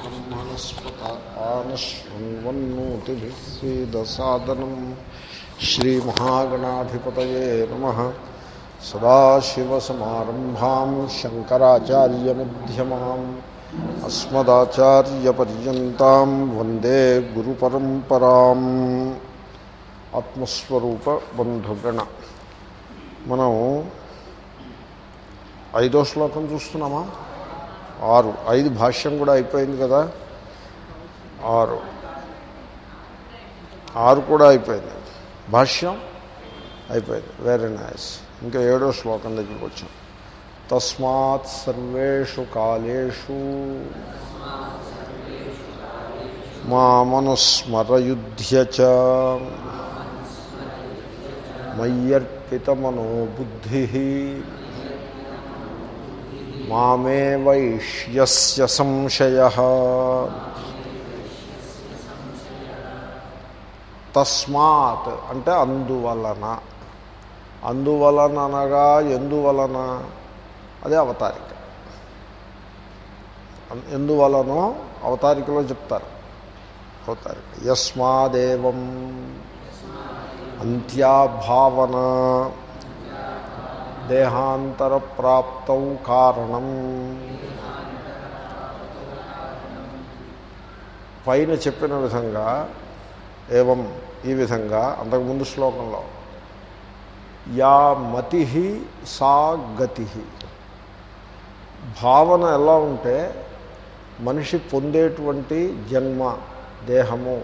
బ్రహ్మణస్పత ఆనశ్వన్వన్నోతిభిः सीदसादनं श्रीमहागणाधिपतये नमः सदाशिवसमारम्भां शङ्कराचार्यमध्यमाम् अस्मदाचार्यपर्यन्तां वन्दे गुरुपरम्पराम् ఆత్మస్వరూప బంధుగణ మనం ఐదో శ్లోకం చూస్తున్నామా? ఆరు. ఐదు భాష్యం కూడా అయిపోయింది కదా? ఆరు. ఆరు కూడా అయిపోయింది. భాష్యం అయిపోయింది. వెరీ నైస్ ఇంకా ఏడో శ్లోకం దగ్గరికి వచ్చాం. తస్మాత్ సర్వేషు కాలేషు మామనుస్మరయుధ్య చ మయ్యర్పితమనో బుద్ధి మామే వైష్యస్య సంశయ. తస్మాత్ అంటే అందువలన. అందువలన అనగా ఎందువలన? అదే అవతారిక. ఎందువలనో అవతారికలో చెప్తారు. అవతారిక. యస్మాదేవం. అంత్యాభావన. దేహాంతర ప్రాప్త కారణం. పైన చెప్పిన విధంగా ఏవం ఈ విధంగా అంతకుముందు శ్లోకంలో యా మతి సా గతి. భావన ఎలా ఉంటే మనిషి పొందేటువంటి జన్మ దేహము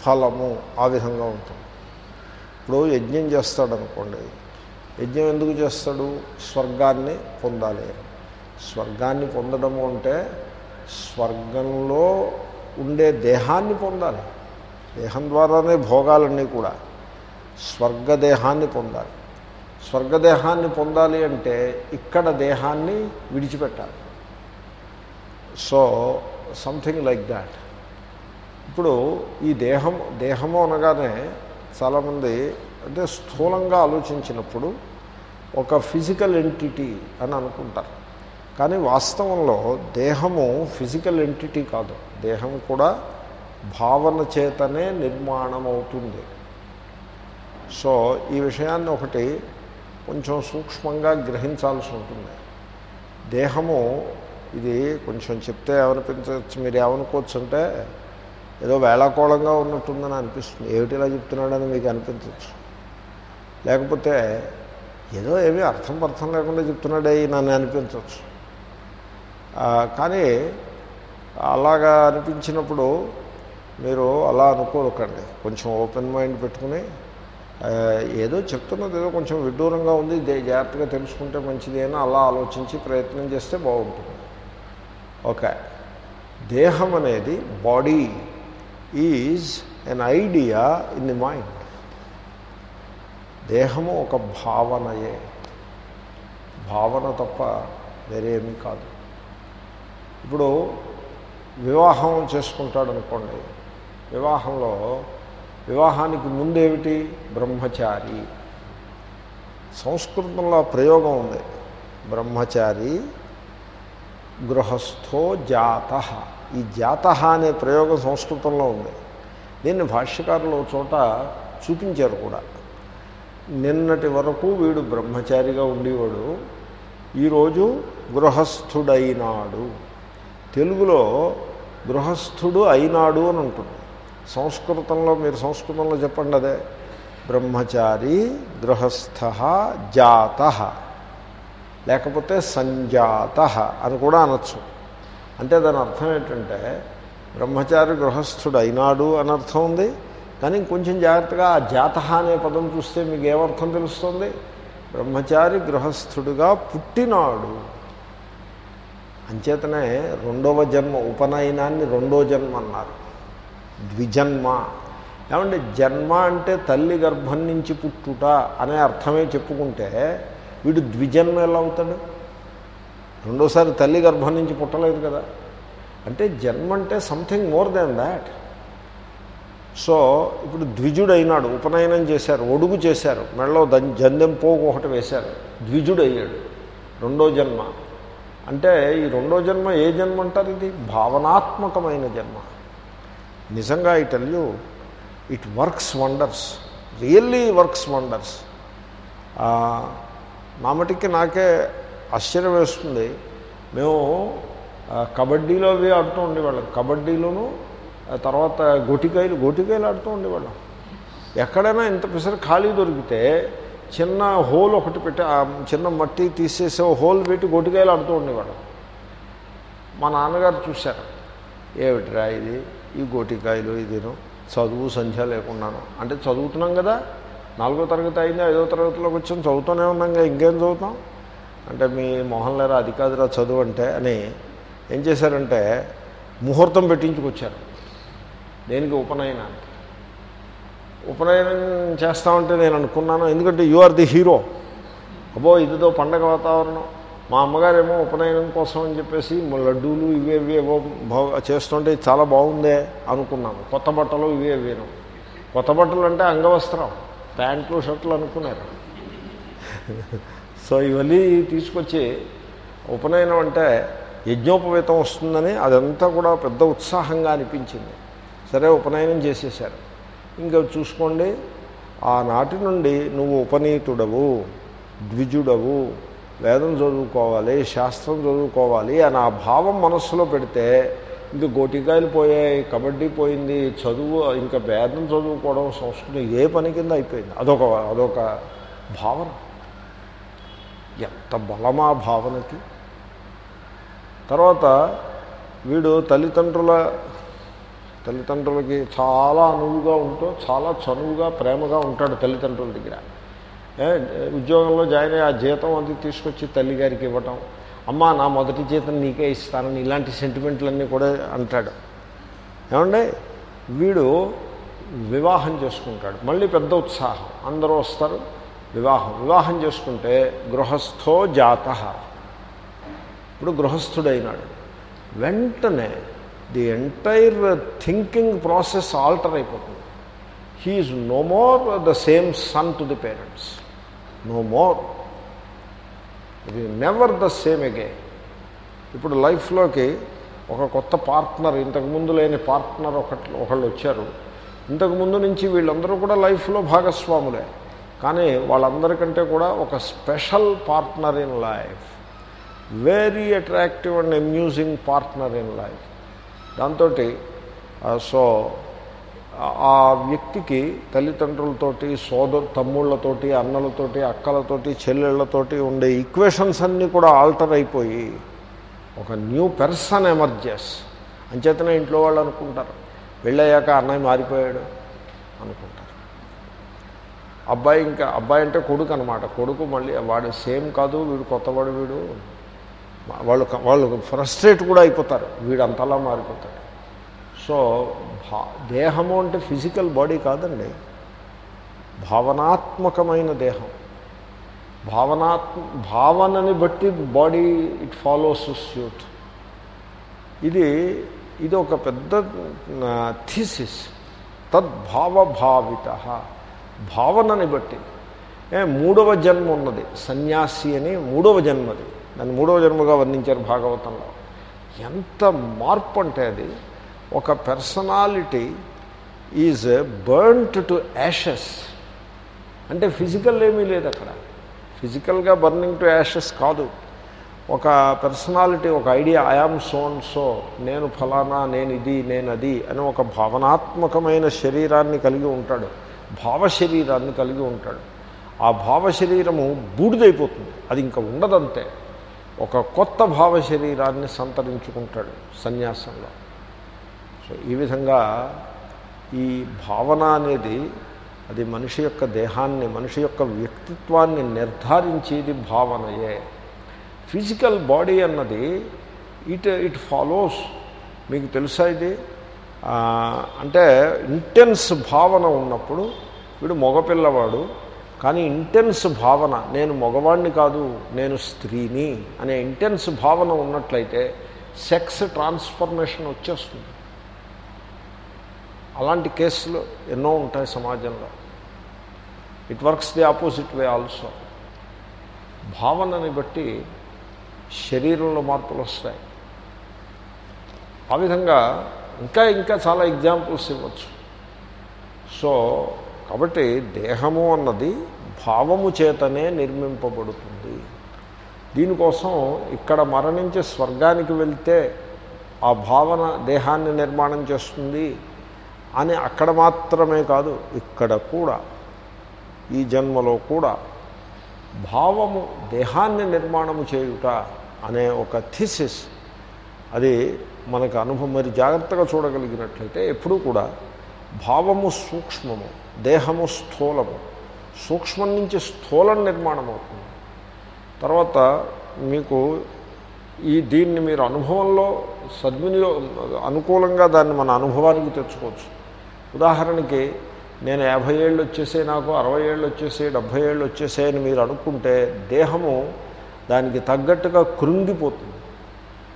ఫలము ఆ విధంగా ఉంటుంది. ఇప్పుడు యజ్ఞం చేస్తాడనుకోండి యజ్ఞం ఎందుకు చేస్తాడు? స్వర్గాన్ని పొందాలి. స్వర్గాన్ని పొందడము అంటే స్వర్గంలో ఉండే దేహాన్ని పొందాలి. దేహం ద్వారానే భోగాలన్నీ కూడా. స్వర్గదేహాన్ని పొందాలి. స్వర్గదేహాన్ని పొందాలి అంటే ఇక్కడ దేహాన్ని విడిచిపెట్టాలి. సో సంథింగ్ లైక్ దాట్ ఇప్పుడు ఈ దేహం దేహము అనగానే చాలామంది అంటే స్థూలంగా ఆలోచించినప్పుడు ఒక ఫిజికల్ ఎంటిటీ అని అనుకుంటారు. కానీ వాస్తవంలో దేహము ఫిజికల్ ఎంటిటీ కాదు. దేహం కూడా భావన చేతనే నిర్మాణం అవుతుంది సో ఈ విషయాన్ని ఒకటి కొంచెం సూక్ష్మంగా గ్రహించాల్సి ఉంటుంది. దేహము ఇది కొంచెం చెప్తే ఏమనిపించవచ్చు మీరు ఏమనుకోవచ్చు అంటే ఏదో వేళాకోళంగా ఉన్నట్టుందని అనిపిస్తుంది. ఏమిటిలా చెప్తున్నాడని మీకు అనిపించవచ్చు లేకపోతే ఏదో ఏమీ అర్థం అర్థం లేకుండా చెప్తున్నాడే నన్ను అనిపించవచ్చు. కానీ అలాగా అనిపించినప్పుడు మీరు అలా అనుకోకండి. కొంచెం ఓపెన్ మైండ్ పెట్టుకుని ఏదో చెప్తున్నది ఏదో కొంచెం విడ్డూరంగా ఉంది జాగ్రత్తగా తెలుసుకుంటే మంచిది అని అలా ఆలోచించి ప్రయత్నం చేస్తే బాగుంటుంది. ఓకే. దేహం అనేది body is an idea in the mind. దేహము ఒక భావనయే. భావన తప్ప వేరేమీ కాదు. ఇప్పుడు వివాహం చేసుకుంటాడు అనుకోండి వివాహంలో వివాహానికి ముందేమిటి? బ్రహ్మచారి. సంస్కృతంలో ప్రయోగం ఉంది. బ్రహ్మచారి గృహస్థో జాత. ఈ జాత అనే ప్రయోగం సంస్కృతంలో ఉంది. దీన్ని భాష్యకారులు చోట చూపించారు కూడా. నిన్నటి వరకు వీడు బ్రహ్మచారిగా ఉండేవాడు. ఈరోజు గృహస్థుడైనాడు. తెలుగులో గృహస్థుడు అయినాడు అని ఉంటుంది సంస్కృతంలో మీరు సంస్కృతంలో చెప్పండి అదే. బ్రహ్మచారి గృహస్థ జాత. లేకపోతే సంజాత అని కూడా అనొచ్చు. అంటే దాని అర్థం ఏంటంటే బ్రహ్మచారి గృహస్థుడు అయినాడు అని అర్థం ఉంది. కానీ కొంచెం జాగ్రత్తగా ఆ జాత అనే పదం చూస్తే మీకు ఏమర్థం తెలుస్తుంది? బ్రహ్మచారి గృహస్థుడుగా పుట్టినాడు. అంచేతనే రెండవ జన్మ ఉపనయనాన్ని రెండో జన్మ అన్నారు. ద్విజన్మ. ఏమంటే జన్మ అంటే తల్లి గర్భం నుంచి పుట్టుట అనే అర్థమే చెప్పుకుంటే వీడు ద్విజన్మ ఎలా అవుతాడు? రెండోసారి తల్లి గర్భం నుంచి పుట్టలేదు కదా. అంటే జన్మ అంటే something more than that so ఇప్పుడు ద్విజుడైనాడు ఉపనయనం చేశారు ఒడుగు చేశారు మెడలో దం జందెం పోగు ఒకటి వేశారు ద్విజుడయ్యాడు రెండో జన్మ. అంటే ఈ రెండో జన్మ ఏ జన్మ అంటారు ఇది? భావనాత్మకమైన జన్మ. నిజంగా I tell you it works wonders really works wonders. నా మటుకి నాకే ఆశ్చర్యం వేస్తుంది. మేము కబడ్డీలో అవి ఆడుతూ ఉండేవాళ్ళం. కబడ్డీలోనూ తర్వాత గోటికాయలు గోటికాయలు ఆడుతూ ఉండేవాళ్ళం. ఎక్కడైనా ఇంత పిసర ఖాళీ దొరికితే చిన్న హోల్ ఒకటి పెట్టి చిన్న మట్టి తీసేసే హోల్ పెట్టి గోటికాయలు ఆడుతూ ఉండేవాళ్ళం. మా నాన్నగారు చూశారు. ఏమిట్రా ఇది? ఈ గోటికాయలు ఇదిను? చదువు సంధ్య లేకున్నాను అంటే చదువుతున్నాం కదా నాలుగో తరగతి అయింది ఐదో తరగతిలోకి వచ్చాం చదువుతూనే ఉన్నాం కదా ఇంకేం చదువుతాం? అంటే మీ మొహన్ లేరా అది కాదురా చదువు అంటే అని ఏం చేశారంటే ముహూర్తం పెట్టించుకొచ్చారు. దేనికి ఉపనయనానికి ఉపనయనం చేస్తామంటే నేను అనుకున్నాను ఎందుకంటే యు ఆర్ ది హీరో అబ్బో ఇదిదో పండగ వాతావరణం. మా అమ్మగారేమో ఉపనయనం కోసం అని చెప్పేసి లడ్డూలు ఇవే ఇవి ఏవో చేస్తుంటే చాలా బాగుందే అనుకున్నాను. కొత్త బట్టలు ఇవే కొత్త బట్టలు అంటే అంగవస్త్రం. ప్యాంట్లు షర్ట్లు అనుకున్నారు. సో ఇవన్నీ తీసుకొచ్చి ఉపనయనం అంటే యజ్ఞోపవేతం వస్తుందని అదంతా కూడా పెద్ద ఉత్సాహంగా అనిపించింది. సరే ఉపనయనం చేసేశారు. ఇంకా చూసుకోండి ఆనాటి నుండి నువ్వు ఉపనీతుడవు ద్విజుడవు వేదం చదువుకోవాలి శాస్త్రం చదువుకోవాలి అని ఆ భావం మనస్సులో పెడితే ఇంకా గోటికాయలు పోయాయి కబడ్డీ పోయింది చదువు ఇంకా వేదం చదువుకోవడం సంస్కృతం ఏ పని కింద అయిపోయింది. అదొక అదొక భావన. ఎంత బలమా భావనకి. తర్వాత వీడు తల్లిదండ్రుల తల్లిదండ్రులకి చాలా అనువుగా ఉంటూ చాలా చనువుగా ప్రేమగా ఉంటాడు తల్లిదండ్రుల దగ్గర. ఉద్యోగంలో జాయిన్ అయ్యి ఆ జీతం అది తీసుకొచ్చి తల్లిగారికి ఇవ్వటం అమ్మ నా మొదటి జీతం నీకే ఇస్తానని ఇలాంటి సెంటిమెంట్లన్నీ కూడా అంటాడు. ఏమండి? వీడు వివాహం చేసుకుంటాడు. మళ్ళీ పెద్ద ఉత్సాహం. అందరూ వస్తారు వివాహం. వివాహం చేసుకుంటే గృహస్థో జాత. ఇప్పుడు గృహస్థుడైనాడు. వెంటనే the entire thinking process alter అయిపోతుంది. He is no more the same son to the parents. No more. ఇది నెవర్ ద సేమ్ అగే ఇప్పుడు లైఫ్లోకి ఒక కొత్త పార్ట్నర్ ఇంతకుముందు లేని పార్ట్నర్ ఒకటి ఒకళ్ళు వచ్చారు. ఇంతకుముందు నుంచి వీళ్ళందరూ కూడా లైఫ్లో భాగస్వాములే. కానీ వాళ్ళందరికంటే కూడా ఒక special partner in life. Very attractive and amusing partner in life. దాంతో సో ఆ వ్యక్తికి తల్లిదండ్రులతోటి సోదరు తమ్ముళ్ళతోటి అన్నలతోటి అక్కలతోటి చెల్లెళ్ళతోటి ఉండే ఈక్వేషన్స్ అన్నీ కూడా ఆల్టర్ అయిపోయి ఒక న్యూ పెర్సన్ ఎమర్జెస్ అంచేతనే ఇంట్లో వాళ్ళు అనుకుంటారు వెళ్ళయ్యాక అన్నయ్య మారిపోయాడు అనుకుంటారు. అబ్బాయి ఇంకా అబ్బాయి అంటే కొడుకు అనమాట కొడుకు మళ్ళీ వాడు సేమ్ కాదు వీడు కొత్తవాడు వీడు. వాళ్ళు వాళ్ళు ఫ్రస్ట్రేట్ కూడా అయిపోతారు. వీడంతలా మారిపోతారు మారిపోతాడు. సో భా దేహము అంటే ఫిజికల్ బాడీ కాదండి. భావనాత్మకమైన దేహం. భావనాత్మ భావనని బట్టి బాడీ ఇట్ ఫాలోస్ సూట్ ఇది ఇది ఒక పెద్ద థీసిస్ తద్భావభావిత. భావనని బట్టి. ఏ మూడవ జన్మ ఉన్నది. సన్యాసి అని మూడవ జన్మది. దాన్ని మూడవ జన్మగా వర్ణించారు భాగవతంలో. ఎంత మార్పు అంటే అది ఒక personality is burnt to ashes. అంటే ఫిజికల్ ఏమీ లేదు అక్కడ. ఫిజికల్గా బర్నింగ్ టు యాషెస్ కాదు. ఒక పర్సనాలిటీ ఒక ఐడియా ఐఆమ్ సోన్ సో నేను ఫలానా నేను ఇది నేను అది అని ఒక భావనాత్మకమైన శరీరాన్ని కలిగి ఉంటాడు. భావ శరీరాన్ని కలిగి ఉంటాడు. ఆ భావ శరీరము బూడిదైపోతుంది. అది ఇంకా ఉండదంతే. ఒక కొత్త భావ శరీరాన్ని సంతరించుకుంటాడు సన్యాసంలో. సో ఈ విధంగా ఈ భావన అనేది అది మనిషి యొక్క దేహాన్ని మనిషి యొక్క వ్యక్తిత్వాన్ని నిర్ధారించేది భావనయే. ఫిజికల్ బాడీ అన్నది ఇట్ ఇట్ ఫాలోస్. మీకు తెలుసా ఇది? అంటే ఇంటెన్స్ భావన ఉన్నప్పుడు వీడు మగపిల్లవాడు కానీ ఇంటెన్స్ భావన నేను మగవాణ్ణి కాదు నేను స్త్రీని అనే ఇంటెన్స్ భావన ఉన్నట్లయితే సెక్స్ ట్రాన్స్ఫర్మేషన్ వచ్చేస్తుంది. అలాంటి కేసులు ఎన్నో ఉంటాయి సమాజంలో. It works the opposite way also. భావనని బట్టి శరీరంలో మార్పులు వస్తాయి. ఆ విధంగా ఇంకా ఇంకా చాలా ఎగ్జాంపుల్స్ ఇవ్వచ్చు. సో కాబట్టి దేహము అన్నది భావము చేతనే నిర్మింపబడుతుంది. దీనికోసం ఇక్కడ మరణించి స్వర్గానికి వెళ్తే ఆ భావన దేహాన్ని నిర్మాణం చేస్తుంది అని అక్కడ మాత్రమే కాదు ఇక్కడ కూడా ఈ జన్మలో కూడా భావము దేహాన్ని నిర్మాణము చేయుట అనే ఒక థిసిస్ అది మనకు అనుభవం మరి జాగ్రత్తగా చూడగలిగినట్లయితే ఎప్పుడూ కూడా భావము సూక్ష్మము. దేహము స్థూలము. సూక్ష్మం నుంచి స్థూలం నిర్మాణం అవుతుంది తర్వాత మీకు ఈ దీన్ని మీరు అనుభవంలో సద్వినియో అనుకూలంగా దాన్ని మన అనుభవానికి తెచ్చుకోవచ్చు. ఉదాహరణకి నేను యాభై ఏళ్ళు వచ్చేసే నాకు అరవై ఏళ్ళు వచ్చేసే డెబ్భై ఏళ్ళు వచ్చేసే అని మీరు అనుకుంటే దేహము దానికి తగ్గట్టుగా కృంగిపోతుంది.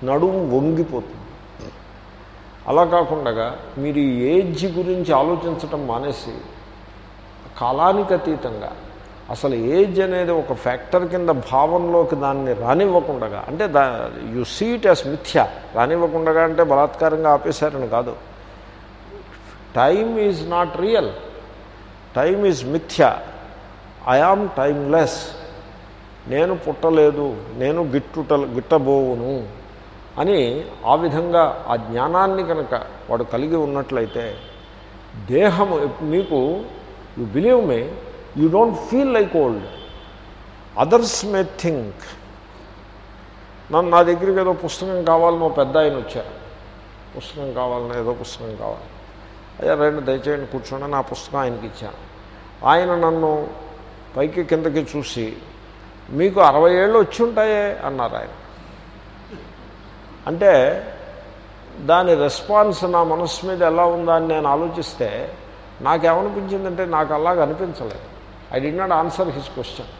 నడుము వంగిపోతుంది. అలా కాకుండా మీరు ఏజ్ గురించి ఆలోచించటం మానేసి కాలానికి అతీతంగా అసలు ఏజ్ అనేది ఒక ఫ్యాక్టర్ కింద భావంలోకి దాన్ని రానివ్వకుండా అంటే దా యు సీట్ యాస్ మిథ్య రానివ్వకుండా అంటే బలాత్కారంగా ఆపేశారని కాదు. Time is not real time is మిథ్య. ఐ ఆమ్ టైమ్లెస్ నేను పుట్టలేదు. నేను గిట్టుట గిట్టబోవును అని ఆ విధంగా ఆ జ్ఞానాన్ని కనుక వాడు కలిగి ఉన్నట్లయితే దేహము మీకు you believe may you don't feel like old others may think నన్ను నా దగ్గరికి ఏదో పుస్తకం కావాలని పెద్ద ఆయన వచ్చారు. పుస్తకం కావాలని ఏదో పుస్తకం కావాలి. అయ్యా రెండు దయచేయండి కూర్చోండి నా పుస్తకం ఆయనకి ఇచ్చాను. ఆయన నన్ను పైకి కిందకి చూసి మీకు అరవై ఏళ్ళు వచ్చి ఉంటాయే? అన్నారు ఆయన. అంటే దాని రెస్పాన్స్ నా మనస్సు మీద ఎలా ఉందా అని నేను ఆలోచిస్తే నాకేమనిపించిందంటే నాకు అలాగ అనిపించలేదు I did not answer his question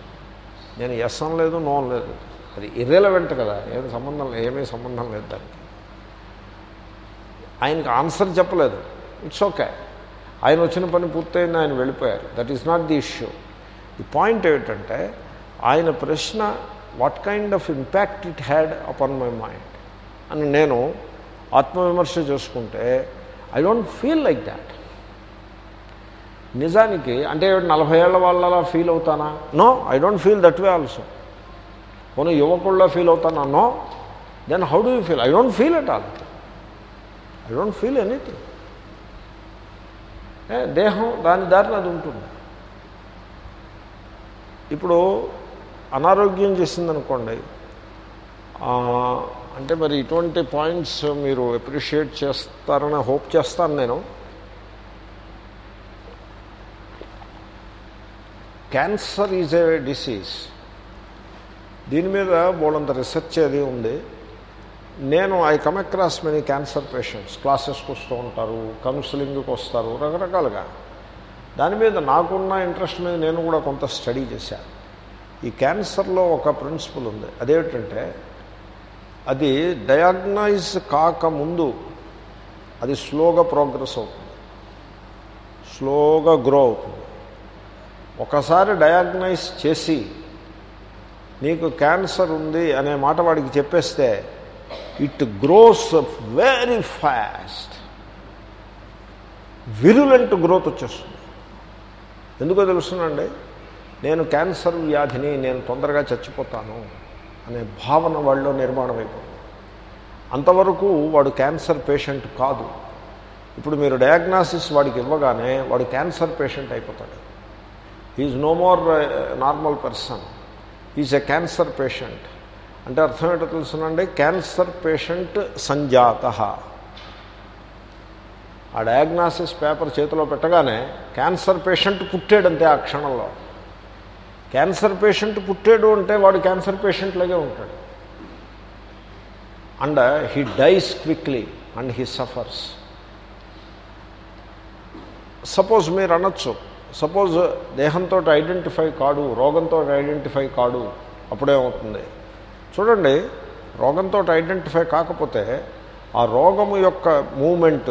నేను ఎస్ అనలేదు నో లేదు. అది ఇర్రెలవెంట్ కదా ఏం సంబంధం ఏమీ సంబంధం లేదు దానికి. ఆయనకి ఆన్సర్ చెప్పలేదు. ఇట్స్ ఓకే ఆయన వచ్చిన పని పూర్తయింది ఆయన వెళ్ళిపోయారు. That is not the issue the point ఏమిటంటే ఆయన ప్రశ్న what kind of impact it had upon my mind అని నేను ఆత్మవిమర్శ చేసుకుంటే I don't feel like that నిజానికి అంటే నలభై ఏళ్ళ వాళ్ళలా ఫీల్ అవుతానా? No I don't feel that way also పోనీ యువకుల్లో ఫీల్ అవుతానా? No then how do you feel I don't feel at all I don't feel anything దేహం దాని దారిని అది ఉంటుంది. ఇప్పుడు అనారోగ్యం చేసిందనుకోండి అంటే మరి ఇటువంటి పాయింట్స్ మీరు అప్రిషియేట్ చేస్తారని హోప్ చేస్తాను నేను. క్యాన్సర్ ఈజ్ ఏ డిసీజ్ దీని మీద బోలంత రీసెర్చ్ అది ఉంది? నేను I come across many cancer patients క్లాసెస్కి వస్తూ ఉంటారు కౌన్సిలింగ్కి వస్తారు రకరకాలుగా. దాని మీద నాకున్న ఇంట్రెస్ట్ మీద నేను కూడా కొంత స్టడీ చేశాను ఈ క్యాన్సర్లో ఒక ప్రిన్సిపల్ ఉంది. అదేమిటంటే అది డయాగ్నైజ్ కాకముందు అది స్లోగా ప్రోగ్రెస్ అవుతుంది. స్లోగా గ్రో అవుతుంది. ఒకసారి డయాగ్నైజ్ చేసి నీకు క్యాన్సర్ ఉంది అనే మాట వాడికి చెప్పేస్తే it grows very fast. Virulent growth వచ్చేస్తుంది. ఎందుకో తెలుసునండి నేను క్యాన్సర్ వ్యాధిని నేను తొందరగా చచ్చిపోతాను అనే భావన వాళ్ళలో నిర్మాణం అయిపోతుంది. అంతవరకు వాడు క్యాన్సర్ పేషెంట్ కాదు. ఇప్పుడు మీరు డయాగ్నాసిస్ వాడికి ఇవ్వగానే వాడు క్యాన్సర్ పేషెంట్ అయిపోతాడు. Is no more normal person is a cancer patient అంటే అర్థం ఏంటో తెలుసునండి? క్యాన్సర్ పేషెంట్ సంజాత ఆ డయాగ్నాసిస్ పేపర్ చేతిలో పెట్టగానే క్యాన్సర్ పేషెంట్ పుట్టాడంతే ఆ క్షణంలో. క్యాన్సర్ పేషెంట్ పుట్టాడు అంటే వాడు క్యాన్సర్ పేషెంట్లాగే ఉంటాడు. And he dies quickly and he suffers. Suppose మీరు అనొచ్చు సపోజ్ దేహంతో ఐడెంటిఫై కాడు రోగంతో ఐడెంటిఫై కాడు అప్పుడేమవుతుంది చూడండి రోగంతో ఐడెంటిఫై కాకపోతే ఆ రోగము యొక్క మూమెంట్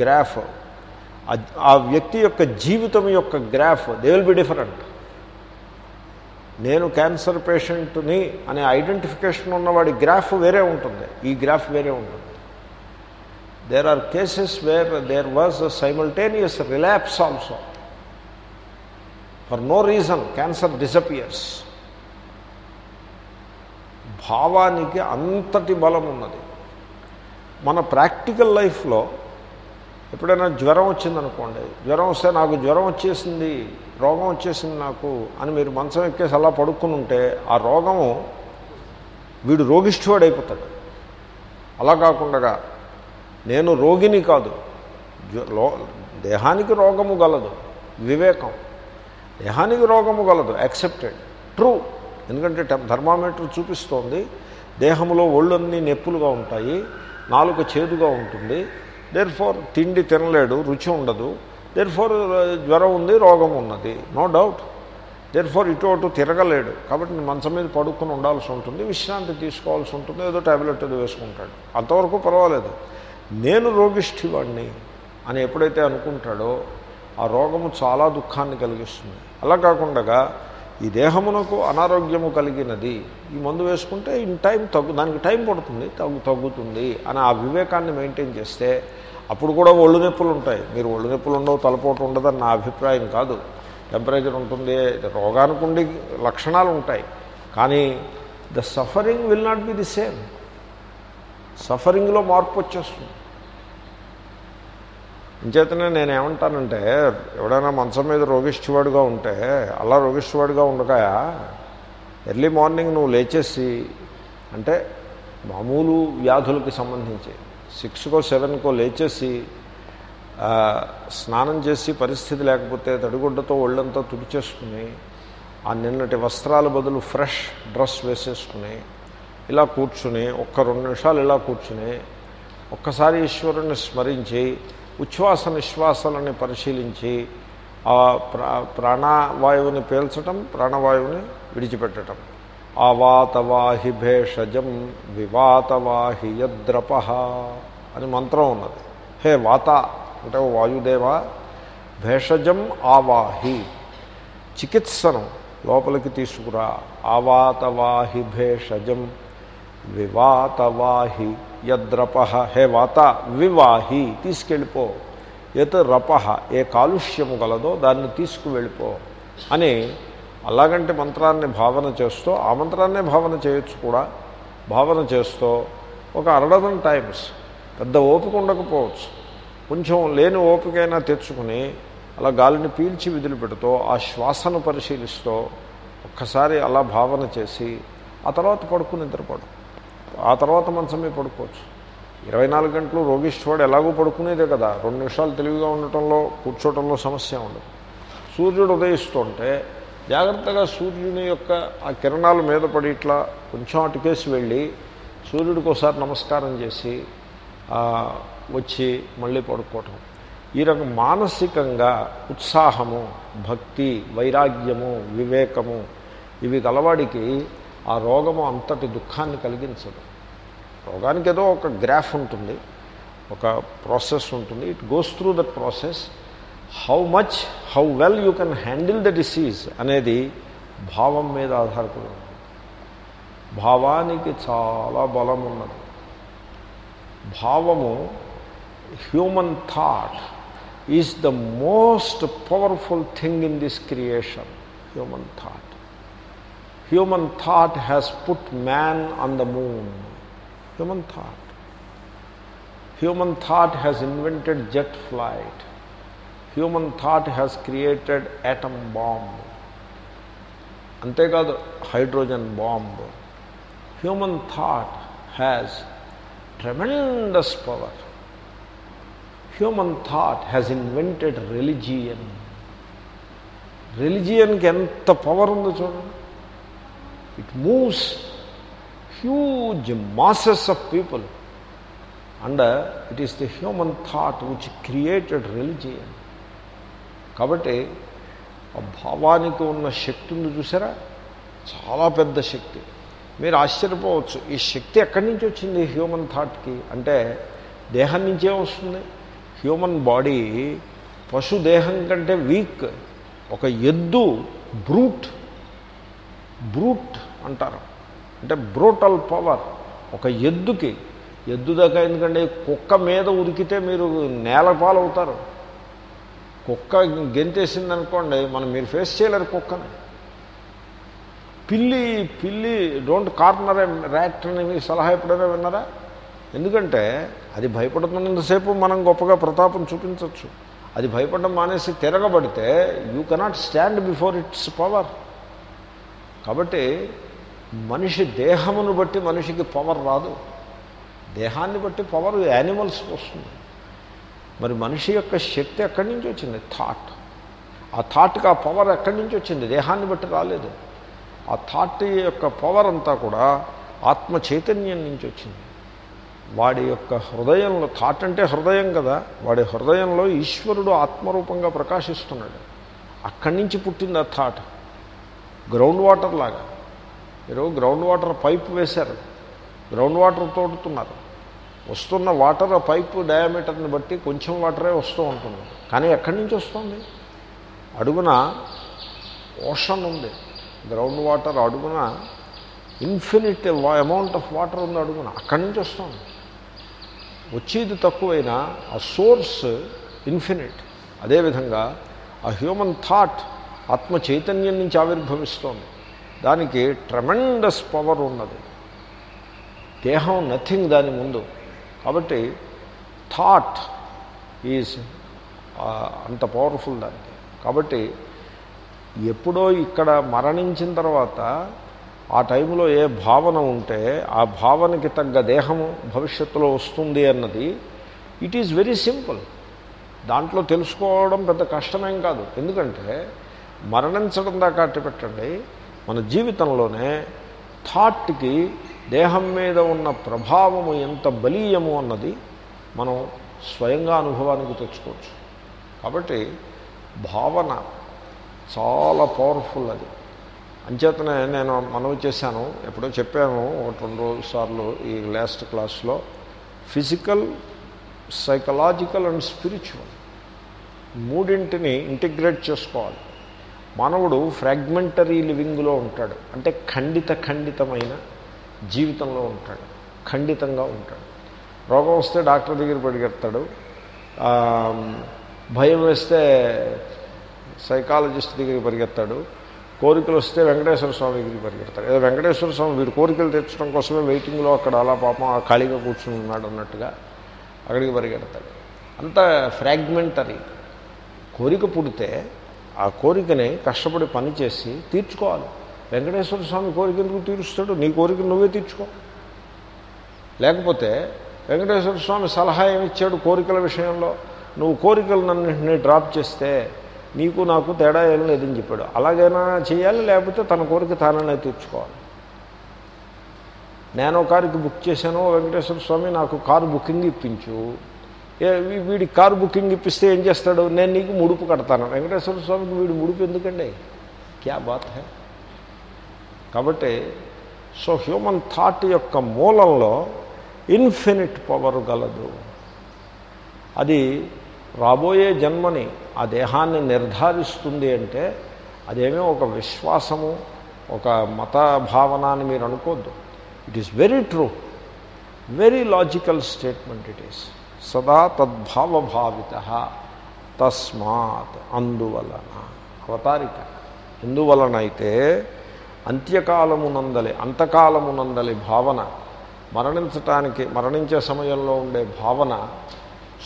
గ్రాఫ్ ఆ వ్యక్తి యొక్క జీవితం యొక్క graph they will be different నేను క్యాన్సర్ పేషెంట్ని అనే ఐడెంటిఫికేషన్ ఉన్నవాడి గ్రాఫ్ వేరే ఉంటుంది. ఈ గ్రాఫ్ వేరే ఉంటుంది. There are cases where there was simultaneous relapse also for no reason cancer disappears. భావానికి అంతటి బలం ఉన్నది. మన ప్రాక్టికల్ లైఫ్లో ఎప్పుడైనా జ్వరం వచ్చిందనుకోండి జ్వరం వస్తే నాకు జ్వరం వచ్చేసింది రోగం వచ్చేసింది నాకు అని మీరు మంచం ఎక్కేసి అలా పడుకుని ఉంటే ఆ రోగము వీడు రోగిష్ఠువాడైపోతాడు. అలా కాకుండా నేను రోగిని కాదు జ్వ- లో దేహానికి రోగము గలదు వివేకం. దేహానికి రోగము గలదు యాక్సెప్టెడ్ ట్రూ ఎందుకంటే టెం- థర్మామీటర్ చూపిస్తోంది దేహంలో ఒళ్ళన్నీ నొప్పులుగా ఉంటాయి నాలుక చేదుగా ఉంటుంది దేర్ ఫోర్ తిండి తినలేడు రుచి ఉండదు దేర్ ఫోర్ జ్వరం ఉంది రోగం ఉన్నది నో డౌట్ దేర్ ఫోర్ ఇటు అటు తిరగలేడు. కాబట్టి మంచం మీద పడుకుని ఉండాల్సి ఉంటుంది విశ్రాంతి తీసుకోవాల్సి ఉంటుంది ఏదో టాబ్లెట్ ఏదో వేసుకుంటాడు. అంతవరకు పర్వాలేదు. నేను రోగిష్ఠివాణ్ణి అని ఎప్పుడైతే అనుకుంటాడో ఆ రోగము చాలా దుఃఖాన్ని కలిగిస్తుంది. అలా కాకుండా ఈ దేహమునకు అనారోగ్యము కలిగినది ఈ మందు వేసుకుంటే ఇన్ టైం తగ్గు దానికి టైం పడుతుంది తగ్గు తగ్గుతుంది అని ఆ వివేకాన్ని మెయింటైన్ చేస్తే అప్పుడు కూడా ఒళ్ళు నొప్పులు ఉంటాయి. మీరు ఒళ్ళు నొప్పులు ఉండవు తలపోటు ఉండదని నా అభిప్రాయం కాదు. టెంపరేచర్ ఉంటుంది రోగానికి ఉండి లక్షణాలు ఉంటాయి. కానీ the suffering will not be the same. సఫరింగ్లో మార్పు వచ్చేస్తుంది. ఇంచేతనే నేను ఏమంటానంటే ఎవడైనా మంచం మీద రోగిష్టివాడుగా ఉంటే అలా రోగిష్టివాడుగా ఉండకాయా? ఎర్లీ మార్నింగ్ నువ్వు లేచేసి అంటే మామూలు వ్యాధులకి సంబంధించి సిక్స్కో సెవెన్కో లేచేసి స్నానం చేసి పరిస్థితి లేకపోతే తడిగుడ్డతో ఒళ్ళంతా తుడిచేసుకుని ఆ నిన్నటి వస్త్రాల బదులు ఫ్రెష్ డ్రెస్ వేసేసుకుని ఇలా కూర్చుని ఒక్క రెండు నిమిషాలు ఇలా కూర్చుని ఒక్కసారి ఈశ్వరుణ్ణి స్మరించి ఉచ్ఛ్వాస నిశ్వాసాలని పరిశీలించి ఆ ప్రా ప్రాణవాయువుని పీల్చటం ప్రాణవాయువుని విడిచిపెట్టడం ఆవాతవాహి భేషజం వివాతవాహి యద్రప అని మంత్రం ఉన్నది. హే వాత అంటే ఓ వాయుదేవ భేషజం ఆవాహి చికిత్సను లోపలికి తీసుకురా. ఆవాతవాహి భేషజం వివాతవాహి యద్రప హే వాత వివాహి తీసుకెళ్ళిపో. ఎత్ రప ఏ కాలుష్యము గలదో దాన్ని తీసుకువెళ్ళిపో. అని అలాగంటే మంత్రాన్ని భావన చేస్తూ ఆ మంత్రాన్నే భావన చేయొచ్చు కూడా. భావన చేస్తూ ఒక అరడదన్ టైమ్స్ పెద్ద ఓపిక ఉండకపోవచ్చు. కొంచెం లేని ఓపికైనా తెచ్చుకుని అలా గాలిని పీల్చి విధులు పెడుతూ ఆ శ్వాసను పరిశీలిస్తూ ఒక్కసారి అలా భావన చేసి ఆ తర్వాత పడుకుని నిద్రపడు ఆ తర్వాత మంచం మీద పడుకోవచ్చు. ఇరవై నాలుగు గంటలు రోగిష్ఠవాడు ఎలాగో పడుకునేదే కదా. రెండు నిమిషాలు తెలివిగా ఉండటంలో కూర్చోవటంలో సమస్య ఉండదు. సూర్యుడు ఉదయిస్తుంటే జాగ్రత్తగా సూర్యుని యొక్క ఆ కిరణాల మీద పడి ఇట్లా కొంచెం అటుకేసి వెళ్ళి సూర్యుడికి ఒకసారి నమస్కారం చేసి వచ్చి మళ్ళీ పడుకోవటం. ఈ రకం మానసికంగా ఉత్సాహము భక్తి వైరాగ్యము వివేకము ఇవి గలవాడికి ఆ రోగము అంతటి దుఃఖాన్ని కలిగించదు. రోగానికి ఏదో ఒక గ్రాఫ్ ఉంటుంది ఒక ప్రాసెస్ ఉంటుంది. It goes through that process how much how well you can handle the disease అనేది భావం మీద ఆధారపడి ఉంటుంది. భావానికి చాలా బలం ఉన్నది. భావము human thought is the most powerful thing in this creation human thought human thought has put man on the moon human thought human thought has invented jet flight human thought has created atom bomb అంతేకాదు hydrogen bomb human thought has tremendous power human thought has invented religion రిలిజియన్కి ఎంత power ఉందో చూడండి it moves huge masses of people and it is the human thought which created religion కాబట్టి ఆ భావానికి ఉన్న శక్తి ఉంది చూసారా? చాలా పెద్ద శక్తి. మీరు ఆశ్చర్యపోవచ్చు ఈ శక్తి ఎక్కడి నుంచి వచ్చింది హ్యూమన్ థాట్కి అంటే దేహం నుంచే వస్తుంది. హ్యూమన్ బాడీ పశు దేహం కంటే వీక్ ఒక ఎద్దు బ్రూట్ బ్రూట్ అంటారు. అంటే బ్రూటల్ పవర్ ఒక ఎద్దుకి. ఎద్దు దాకా ఎందుకంటే కుక్క మీద ఉరికితే మీరు నేల పాలవుతారు. కుక్క గెంతేసింది అనుకోండి మనం మీరు ఫేస్ చేయలేరు కుక్కని. పిల్లి పిల్లి డోంట్ కార్నర్ ర్యాట్ అని మీ సలహా ఎప్పుడైనా విన్నారా? ఎందుకంటే అది భయపడుతున్నంతసేపు మనం గొప్పగా ప్రతాపం చూపించవచ్చు అది భయపడడం మానేసి తిరగబడితే you cannot stand before its power కాబట్టి మనిషి దేహమును బట్టి మనిషికి పవర్ రాదు. దేహాన్ని బట్టి పవర్ యానిమల్స్ వస్తుంది. మరి మనిషి యొక్క శక్తి ఎక్కడి నుంచి వచ్చింది? థాట్ ఆ థాట్కి ఆ పవర్ ఎక్కడి నుంచి వచ్చింది? దేహాన్ని బట్టి రాలేదు. ఆ థాట్ యొక్క పవర్ అంతా కూడా ఆత్మ చైతన్యం నుంచి వచ్చింది. వాడి యొక్క హృదయంలో థాట్ అంటే హృదయం కదా? వాడి హృదయంలో ఈశ్వరుడు ఆత్మరూపంగా ప్రకాశిస్తున్నాడు. అక్కడి నుంచి పుట్టింది ఆ థాట్ గ్రౌండ్ వాటర్ లాగా. మీరు గ్రౌండ్ వాటర్ పైప్ వేశారు. గ్రౌండ్ వాటర్ తోడుతున్నారు. వస్తున్న వాటర్ ఆ పైపు డయామీటర్ని బట్టి కొంచెం వాటరే వస్తూ ఉంటుంది. కానీ ఎక్కడి నుంచి వస్తుంది? అడుగున ఓషన్ ఉంది. గ్రౌండ్ వాటర్ అడుగున ఇన్ఫినిట్ అమౌంట్ ఆఫ్ వాటర్ ఉంది అడుగున. అక్కడి నుంచి వస్తుంది. వచ్చేది తక్కువైనా ఆ సోర్స్ ఇన్ఫినిట్ అదేవిధంగా ఆ హ్యూమన్ థాట్ ఆత్మ చైతన్యం నుంచి ఆవిర్భవిస్తోంది. దానికి ట్రమెండస్ పవర్ ఉన్నది. దేహం నథింగ్ దాని ముందు. కాబట్టి థాట్ ఈజ్ అంత పవర్ఫుల్ దానికి. కాబట్టి ఎప్పుడో ఇక్కడ మరణించిన తర్వాత ఆ టైంలో ఏ భావన ఉంటే ఆ భావనకి తగ్గ దేహము భవిష్యత్తులో వస్తుంది అన్నది ఇట్ ఈజ్ వెరీ సింపుల్. దాంట్లో తెలుసుకోవడం పెద్ద కష్టమేం కాదు. ఎందుకంటే మరణించడం దాకా అట్టి పెట్టండి మన జీవితంలోనే థాట్కి దేహం మీద ఉన్న ప్రభావము ఎంత బలీయము అన్నది మనం స్వయంగా అనుభవానికి తెచ్చుకోవచ్చు. కాబట్టి భావన చాలా పవర్ఫుల్ అది. అంచేతనే నేను మనవి చేశాను ఎప్పుడో చెప్పాను ఒకటి రెండు రోజు సార్లు ఈ లాస్ట్ క్లాస్లో ఫిజికల్ సైకలాజికల్ అండ్ స్పిరిచువల్ మూడింటిని ఇంటిగ్రేట్ చేసుకోవాలి. మానవుడు ఫ్రాగ్మెంటరీ లివింగ్లో ఉంటాడు. అంటే ఖండిత ఖండితమైన జీవితంలో ఉంటాడు. ఖండితంగా ఉంటాడు. రోగం వస్తే డాక్టర్ దగ్గర పరిగెడతాడు భయం వేస్తే సైకాలజిస్ట్ దగ్గరికి పరిగెత్తాడు కోరికలు వస్తే వెంకటేశ్వర స్వామి దగ్గరికి పరిగెడతాడు ఏదో వెంకటేశ్వర స్వామి వీడు కోరికలు తెచ్చడం కోసమే వెయిటింగ్లో అక్కడ అలా పాపం ఖాళీగా కూర్చుని ఉన్నాడు అన్నట్టుగా అక్కడికి పరిగెడతాడు అంత ఫ్రాగ్మెంటరీ. కోరిక పుడితే ఆ కోరికని కష్టపడి పని చేసి తీర్చుకోవాలి. వెంకటేశ్వర స్వామి కోరిక ఎందుకు తీరుస్తాడు? నీ కోరిక నువ్వే తీర్చుకో. లేకపోతే వెంకటేశ్వర స్వామి సలహా ఏమిచ్చాడు కోరికల విషయంలో. నువ్వు కోరికలన్నింటినీ డ్రాప్ చేస్తే నీకు నాకు తేడా ఏం లేదని చెప్పాడు. అలాగైనా చేయాలి లేకపోతే తన కోరిక తాననే తీర్చుకోవాలి. నేను కారుకి బుక్ చేశాను. వెంకటేశ్వర స్వామి నాకు కారు బుకింగ్ ఇప్పించు. వీడి కారు బుకింగ్ ఇప్పిస్తే ఏం చేస్తాడు? నేను నీకు ముడుపు కడతాను. వెంకటేశ్వర స్వామికి వీడు ముడుపు ఎందుకండి? క్యా బాత్ హే? కాబట్టి సో హ్యూమన్ థాట్ యొక్క మూలంలో ఇన్ఫినిట్ పవర్ గలదు. అది రాబోయే జన్మని ఆ దేహాన్ని నిర్ధారిస్తుంది అంటే అదేమీ ఒక విశ్వాసము ఒక మత భావన అని మీరు అనుకోద్దు. It is very true. Very logical statement it is. సదా తద్భావభావిత తస్మాత్ అందువలన. అవతారిక. ఎందువలనైతే అంత్యకాలమునందలి అంతకాలమునందలి భావన మరణించటానికి మరణించే సమయంలో ఉండే భావన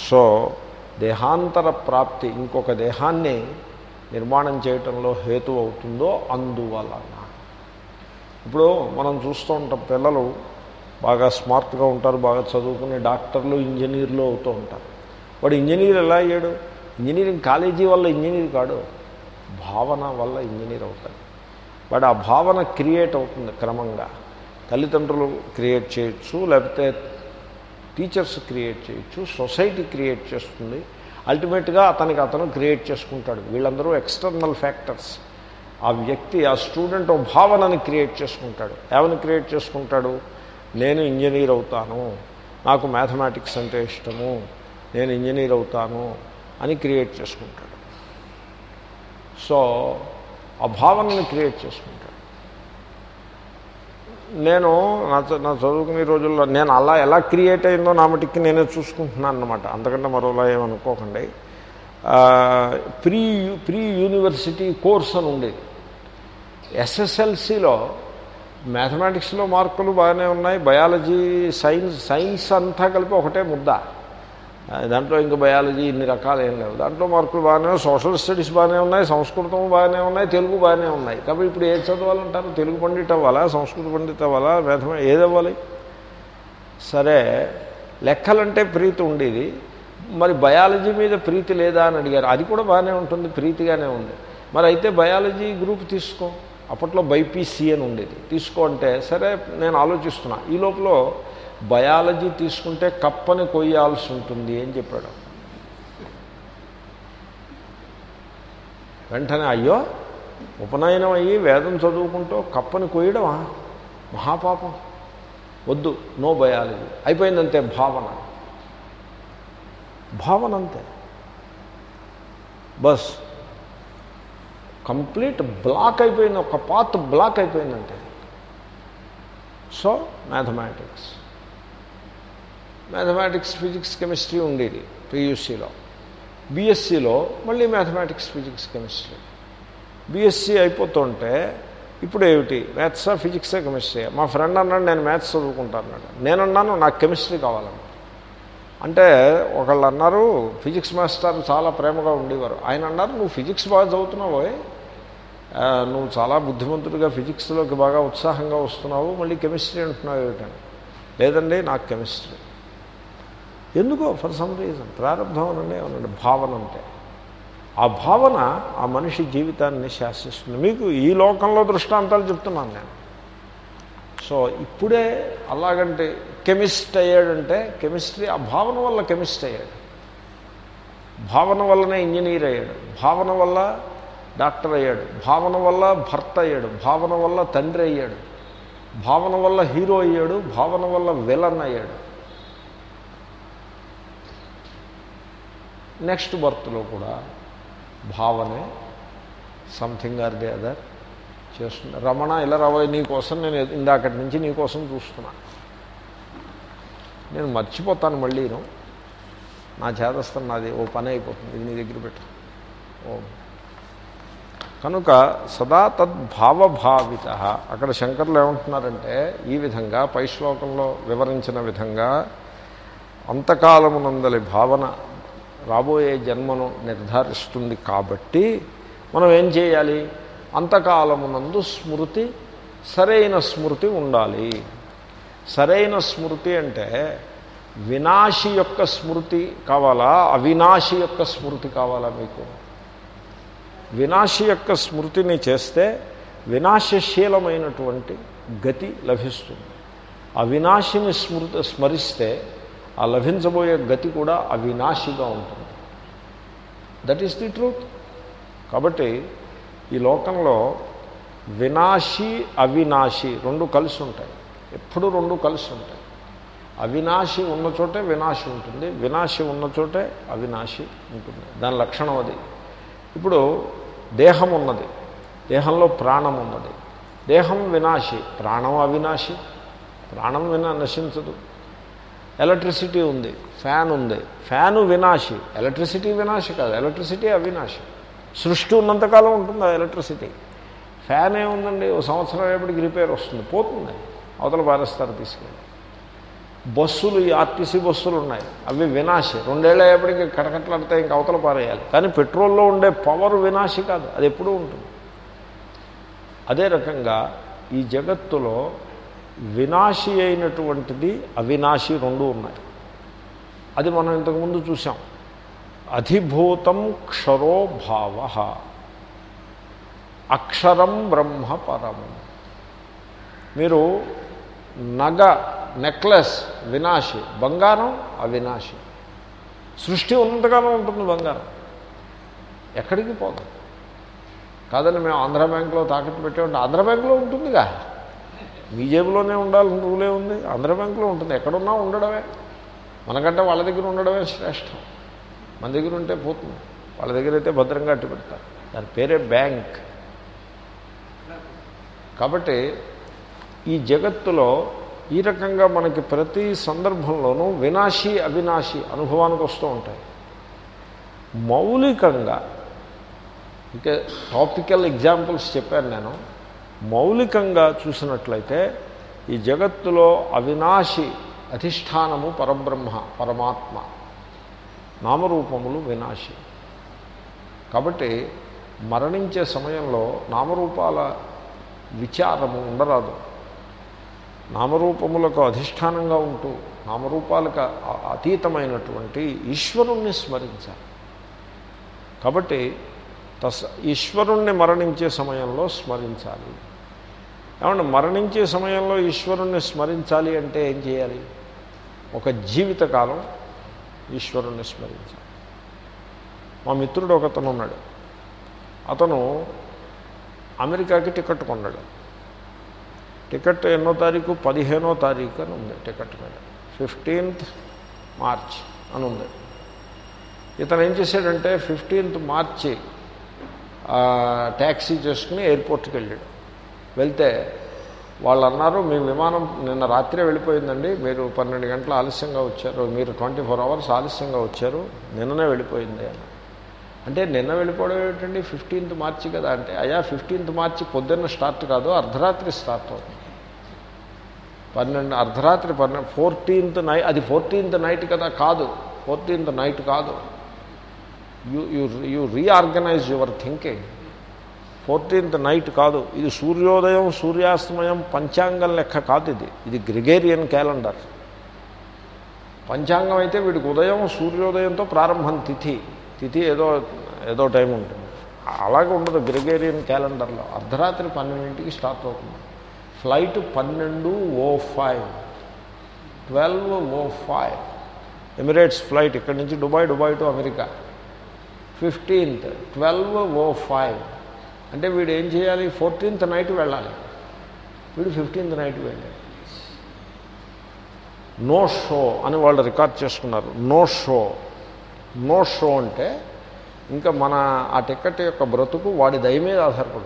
సో దేహాంతర ప్రాప్తి ఇంకొక దేహాన్ని నిర్మాణం చేయటంలో హేతు అవుతుందో అందువలన. ఇప్పుడు మనం చూస్తూ ఉంటాం పిల్లలు బాగా స్మార్ట్గా ఉంటారు బాగా చదువుకుని డాక్టర్లు ఇంజనీర్లు అవుతూ ఉంటారు. వాడు ఇంజనీర్ ఎలా అయ్యాడు? ఇంజనీరింగ్ కాలేజీ వల్ల ఇంజనీర్ కాడు. భావన వల్ల ఇంజనీర్ అవుతాడు. వాడు ఆ భావన క్రియేట్ అవుతుంది క్రమంగా. తల్లిదండ్రులు క్రియేట్ చేయొచ్చు లేకపోతే టీచర్స్ క్రియేట్ చేయొచ్చు సొసైటీ క్రియేట్ చేస్తుంది. అల్టిమేట్గా అతనికి అతను క్రియేట్ చేసుకుంటాడు. వీళ్ళందరూ ఎక్స్టర్నల్ ఫ్యాక్టర్స్. ఆ వ్యక్తి ఆ స్టూడెంట్ భావనని క్రియేట్ చేసుకుంటాడు. ఏమని క్రియేట్ చేసుకుంటాడు? నేను ఇంజనీర్ అవుతాను. నాకు మ్యాథమెటిక్స్ అంటే ఇష్టము. నేను ఇంజనీర్ అవుతాను అని క్రియేట్ చేసుకుంటాడు. సో ఆ భావనను క్రియేట్ చేసుకుంటాడు. నేను నా నా చదువుకునే రోజుల్లో నేను అలా ఎలా క్రియేట్ అయిందో నా మటుకి నేనే చూసుకుంటున్నాను అనమాట అంతకంటే మరోలా ఏమనుకోకండి ప్రీ ప్రీ యూనివర్సిటీ కోర్స్ అని ఉండేది. ఎస్ఎస్ఎల్సిలో మ్యాథమెటిక్స్లో మార్కులు బాగానే ఉన్నాయి బయాలజీ సైన్స్ సైన్స్ అంతా కలిపి ఒకటే ముద్ద. దాంట్లో ఇంకా బయాలజీ ఇన్ని రకాలు ఏం లేవు. దాంట్లో మార్కులు బాగానే సోషల్ స్టడీస్ బాగానే ఉన్నాయి సంస్కృతం బాగానే ఉన్నాయి తెలుగు బాగానే ఉన్నాయి. కాబట్టి ఇప్పుడు ఏది చదవాలంటారు? తెలుగు పండిట్ అవ్వాలా? సంస్కృత పండిట్ అవ్వాలా? మేథమే ఏది అవ్వాలి సరే లెక్కలంటే ప్రీతి ఉండేది. మరి బయాలజీ మీద ప్రీతి లేదా అని అడిగారు. అది కూడా బాగానే ఉంటుంది ప్రీతిగానే ఉంది. మరి అయితే బయాలజీ గ్రూప్ తీసుకో. అప్పట్లో బైపీసీ అని ఉండేది. తీసుకో అంటే సరే నేను ఆలోచిస్తున్నా. ఈ లోపల బయాలజీ తీసుకుంటే కప్పని కొయ్యాల్సి ఉంటుంది అని చెప్పాడు. వెంటనే అయ్యో ఉపనయనం అయ్యి వేదం చదువుకుంటూ కప్పని కొయ్యడమా? మహాపాపం. వద్దు నో బయాలజీ. అయిపోయిందంతే భావన. భావన అంతే బస్. కంప్లీట్ బ్లాక్ అయిపోయింది ఒక పాత్ బ్లాక్ అయిపోయిందంటే. So mathematics mathematics physics chemistry ఉండేది పియూసీలో బీఎస్సీలో మళ్ళీ మ్యాథమెటిక్స్ ఫిజిక్స్ కెమిస్ట్రీ బీఎస్సీ అయిపోతుంటే ఇప్పుడు ఏమిటి? మ్యాథ్సా ఫిజిక్సా కెమిస్ట్రీ మా ఫ్రెండ్ అన్నాడు నేను మ్యాథ్స్ చదువుకుంటాను అన్నాడు. నేనున్నాను నాకు కెమిస్ట్రీ కావాలన్నాడు అంటే ఒకళ్ళు అన్నారు ఫిజిక్స్ మాస్టర్ చాలా ప్రేమగా ఉండేవారు. ఆయన అన్నారు నువ్వు ఫిజిక్స్ బాగా చదువుతున్నావు నువ్వు చాలా బుద్ధిమంతుడిగా ఫిజిక్స్లోకి బాగా ఉత్సాహంగా వస్తున్నావు. మళ్ళీ కెమిస్ట్రీ అంటున్నావు ఏమిటని లేదండి నాకు కెమిస్ట్రీ ఎందుకో? ఫర్ సమ్ రీజన్ ప్రారంభం అనే అనండి భావన అంటే. ఆ భావన ఆ మనిషి జీవితాన్ని శాసిస్తుంది. మీకు ఈ లోకంలో దృష్టాంతాలు చెప్తున్నాను నేను. సో ఇప్పుడే అలాగంటే కెమిస్ట్ అయ్యాడంటే కెమిస్ట్రీ ఆ భావన వల్ల కెమిస్ట్ అయ్యాడు. భావన వల్లనే ఇంజనీర్ అయ్యాడు. భావన వల్ల డాక్టర్ అయ్యాడు. భావన వల్ల భర్త అయ్యాడు. భావన వల్ల తండ్రి అయ్యాడు. భావన వల్ల హీరో అయ్యాడు. భావన వల్ల విలన్ అయ్యాడు. నెక్స్ట్ బర్త్లో కూడా భావనే సంథింగ్ ఆర్ ది అదర్. చేస్తుంది రమణ ఇలా రాబోయే నీకోసం నేను ఇందాకటి నుంచి నీకోసం చూస్తున్నా. నేను మర్చిపోతాను మళ్ళీను నా చేతస్థం నాది ఓ పని అయిపోతుంది. ఇది నీ దగ్గర పెట్టు. ఓ. కనుక సదా తద్భావభావిత. అక్కడ శంకర్లు ఏమంటున్నారంటే ఈ విధంగా పై శ్లోకంలో వివరించిన విధంగా అంతకాలమునందలి భావన రాబోయే జన్మను నిర్ధారిస్తుంది కాబట్టి మనం ఏం చేయాలి? అంతకాలమునందు స్మృతి సరైన స్మృతి ఉండాలి. సరైన స్మృతి అంటే వినాశి యొక్క స్మృతి కావాలా? అవినాశి యొక్క స్మృతి కావాలా మీకు? వినాశి యొక్క స్మృతిని చేస్తే వినాశశీలమైనటువంటి గతి లభిస్తుంది. అవినాశిని స్మృతి స్మరిస్తే ఆ లభించబోయే గతి కూడా అవినాశిగా ఉంటుంది. దట్ ఈస్ ది ట్రూత్ కాబట్టి ఈ లోకంలో వినాశి అవినాశి రెండు కలిసి ఉంటాయి. ఎప్పుడు రెండు కలిసి ఉంటాయి. అవినాశి ఉన్న చోటే వినాశి ఉంటుంది వినాశి ఉన్న చోటే అవినాశి ఉంటుంది. దాని లక్షణం అది. ఇప్పుడు దేహం ఉన్నది దేహంలో ప్రాణం ఉన్నది. దేహం వినాశి ప్రాణం అవినాశి. ప్రాణం వినా నశించదు. ఎలక్ట్రిసిటీ ఉంది ఫ్యాన్ ఉంది. ఫ్యాను వినాశి ఎలక్ట్రిసిటీ వినాశి కాదు ఎలక్ట్రిసిటీ అవినాశి. సృష్టి ఉన్నంతకాలం ఉంటుంది ఆ ఎలక్ట్రిసిటీ? ఫ్యాన్ ఏముందండి? ఓ సంవత్సరం అయ్యేప్పటికి రిపేర్ వస్తుంది. పోతుంది. అవతల పారేస్తారు తీసుకెళ్ళి. బస్సులు ఈ ఆర్టీసీ బస్సులు ఉన్నాయి. అవి వినాశి. రెండేళ్ళు అయ్యేపటికి కటకట్లాడితే ఇంక అవతల పారేయాలి. కానీ పెట్రోల్లో ఉండే పవర్ వినాశి కాదు. అది ఎప్పుడూ ఉంటుంది. అదే రకంగా ఈ జగత్తులో వినాశి అయినటువంటిది అవినాశి రెండు ఉన్నాయి. అది మనం ఇంతకుముందు చూసాం అధిభూతం క్షరో భావ. అక్షరం బ్రహ్మ పరము. మీరు నగ నెక్లెస్ వినాశి బంగారం అవినాశి. సృష్టి ఉన్నంతగానో ఉంటుంది బంగారం. ఎక్కడికి పోదు. కాదని మేము ఆంధ్ర బ్యాంకులో తాకట్టు పెట్టేవంటే ఆంధ్ర బ్యాంకులో ఉంటుందిగా. మీ జేబులోనే ఉండాలి రూలే ఉంది. ఆంధ్ర బ్యాంకులో ఉంటుంది. ఎక్కడున్నా ఉండడమే. మనకంటే వాళ్ళ దగ్గర ఉండడమే శ్రేష్టం. మన దగ్గర ఉంటే పోతుంది. వాళ్ళ దగ్గర అయితే భద్రంగా అట్టు పెడతారు దాని పేరే బ్యాంక్. కాబట్టి ఈ జగత్తులో ఈ రకంగా మనకి ప్రతి సందర్భంలోనూ వినాశి అవినాశి అనుభవానికి వస్తూ ఉంటాయి. మౌలికంగా ఇంకా టాపికల్ ఎగ్జాంపుల్స్ చెప్పాను నేను. మౌలికంగా చూసినట్లయితే ఈ జగత్తులో అవినాశి అధిష్టానము పరబ్రహ్మ పరమాత్మ. నామరూపములు వినాశి. కాబట్టి మరణించే సమయంలో నామరూపాల విచారము ఉండరాదు. నామరూపములకు అధిష్టానంగా ఉంటూ నామరూపాలకు అతీతమైనటువంటి ఈశ్వరుణ్ణి స్మరించాలి. కాబట్టి తస్ ఈశ్వరుణ్ణి మరణించే సమయంలో స్మరించాలి. ఏమంటే మరణించే సమయంలో ఈశ్వరుణ్ణి స్మరించాలి అంటే ఏం చేయాలి? ఒక జీవితకాలం ఈశ్వరుణ్ణి స్మరించాలి. మా మిత్రుడు ఒకతను ఉన్నాడు. అతను అమెరికాకి టికెట్ కొన్నాడు. టికెట్ ఎన్నో తారీఖు? పదిహేనో తారీఖు అని ఉంది టికెట్ మీద. ఫిఫ్టీన్త్ మార్చ్ అని ఉంది. ఇతను ఏం చేశాడంటే ఫిఫ్టీన్త్ మార్చి ట్యాక్సీ చేసుకుని ఎయిర్పోర్ట్కి వెళ్ళాడు. వెళ్తే వాళ్ళు అన్నారు మీ విమానం నిన్న రాత్రే వెళ్ళిపోయిందండి. మీరు పన్నెండు గంటలు ఆలస్యంగా వచ్చారు. మీరు ట్వంటీ ఫోర్ అవర్స్ ఆలస్యంగా వచ్చారు. నిన్ననే వెళ్ళిపోయింది. అని అంటే నిన్న వెళ్ళిపోవడం ఏమిటండి? ఫిఫ్టీన్త్ మార్చి కదా అంటే అయ్యా ఫిఫ్టీన్త్ మార్చి పొద్దున్న స్టార్ట్ కాదు అర్ధరాత్రి స్టార్ట్ అవుతుంది. పన్నెండు అర్ధరాత్రి పన్నెండు ఫోర్టీన్త్ నైట్ అది ఫోర్టీన్త్ నైట్ కదా కాదు. ఫోర్టీన్త్ నైట్ కాదు. You you you reorganise your thinking. Fourteenth night కాదు. ఇది సూర్యోదయం సూర్యాస్తమయం పంచాంగం లెక్క కాదు ఇది. ఇది గ్రిగేరియన్ క్యాలెండర్. పంచాంగం అయితే వీడికి ఉదయం సూర్యోదయంతో ప్రారంభం తిథి. తిథి ఏదో ఏదో టైం ఉంటుంది. అలాగే ఉండదు గ్రిగేరియన్ క్యాలెండర్లో. అర్ధరాత్రి పన్నెండింటికి స్టార్ట్ అవుతుంది. ఫ్లైట్ పన్నెండు o five. Twelve o five. Emirates flight ఇక్కడి నుంచి Dubai Dubai to America. Fifteenth. Twelve o five. అంటే వీడు ఏం చేయాలి? ఫోర్టీన్త్ నైట్ వెళ్ళాలి. వీడు ఫిఫ్టీన్త్ నైట్ వెళ్ళాడు. నో షో అని వాళ్ళు రికార్డ్ చేసుకున్నారు. No show. నో షో అంటే ఇంకా మన ఆ టికెట్ యొక్క బ్రతుకు వాడి దయ మీద ఆధారపడి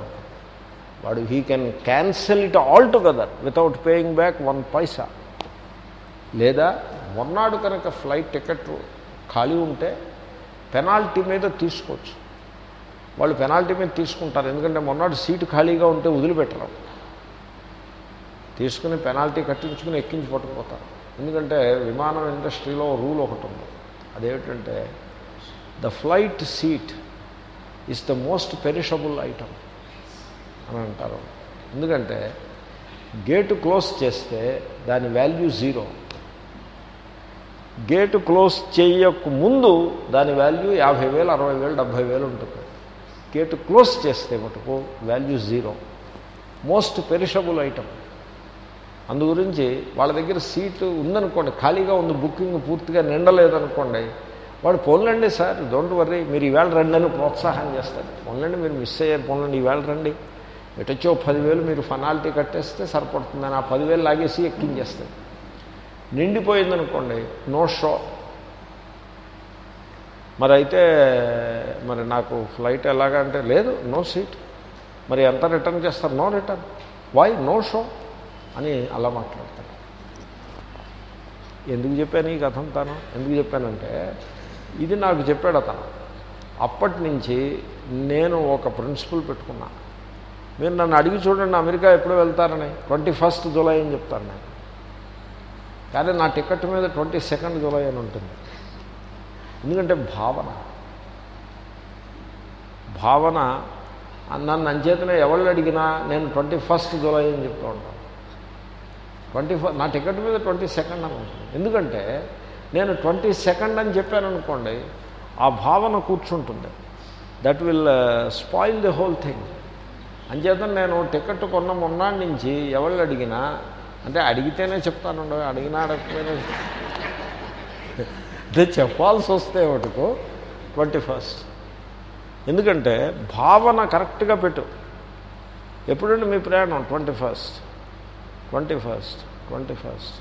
వాడు he can cancel it all together without paying back one paisa. లేదా మొన్నాడు కనుక ఫ్లైట్ టికెట్ ఖాళీ ఉంటే పెనాల్టీ మీద తీసుకోవచ్చు. వాళ్ళు పెనాల్టీ మీద తీసుకుంటారు. ఎందుకంటే మొన్నటి సీటు ఖాళీగా ఉంటే వదిలిపెట్టరు. తీసుకుని పెనాల్టీ కట్టించుకుని ఎక్కించి పట్టుకుపోతారు. ఎందుకంటే విమానం ఇండస్ట్రీలో రూల్ ఒకటి ఉంది. అదేమిటంటే the flight seat is the most perishable item అని అంటారు. ఎందుకంటే గేటు క్లోజ్ చేస్తే దాని వాల్యూ జీరో. గేటు క్లోజ్ చేయక ముందు దాని వాల్యూ యాభై వేలు అరవై వేలు డెబ్భై వేలు ఉంటుంది. గేటు క్లోజ్ చేస్తే మటుకు value zero. Most perishable item. అందు గురించి వాళ్ళ దగ్గర సీటు ఉందనుకోండి ఖాళీగా ఉంది బుకింగ్ పూర్తిగా నిండలేదనుకోండి వాడు పోన్లండి సార్ డోంట్ వర్రీ మీరు ఈవేళ రండి అని ప్రోత్సాహం చేస్తారు. పోన్లండి మీరు మిస్ అయ్యారు పోన్లండి ఈవేళ రండి. ఎటొచ్చో పదివేలు మీరు ఫనాల్టీ కట్టేస్తే సరిపడుతుందని ఆ పదివేలు లాగేసి ఎక్కించేస్తారు. నిండిపోయిందనుకోండి నో షో. మరి అయితే మరి నాకు ఫ్లైట్ ఎలాగంటే లేదు నో సీట్. మరి ఎంత రిటర్న్ చేస్తారు? No return. Why no show అని అలా మాట్లాడతాడు. ఎందుకు చెప్పాను ఈ కథ అంతాను ఎందుకు చెప్పానంటే ఇది నాకు చెప్పాడు అతను. అప్పటి నుంచి నేను ఒక ప్రిన్సిపల్ పెట్టుకున్నా. మీరు నన్ను అడిగి చూడండి అమెరికా ఎప్పుడు వెళ్తారని. ట్వంటీ ఫస్ట్ జూలై అని చెప్తాను నేను. కానీ నా టికెట్ మీద ట్వంటీ సెకండ్ జూలై అని ఉంటుంది. ఎందుకంటే భావన. భావన నన్ను అంచేతన ఎవళ్ళు అడిగినా నేను ట్వంటీ ఫస్ట్ జూలై అని చెప్తూ ఉంటాను ట్వంటీ ఫస్ట్ నా టికెట్ మీద ట్వంటీ సెకండ్ అని ఉంటుంది. ఎందుకంటే నేను ట్వంటీ సెకండ్ అని చెప్పాను అనుకోండి ఆ భావన కూర్చుంటుంది. That will spoil the whole thing అంచేత నేను టికెట్ కొన్న మొన్నాటి నుంచి ఎవళ్ళు అడిగినా అంటే అడిగితేనే చెప్తాను అడిగినా అడగకపోయినా అదే చెప్పాల్సి వస్తే ఒకటికో ట్వంటీ ఫస్ట్. ఎందుకంటే భావన కరెక్ట్గా పెట్టు. ఎప్పుడండి మీ ప్రయాణం twenty first. Twenty first. Twenty first.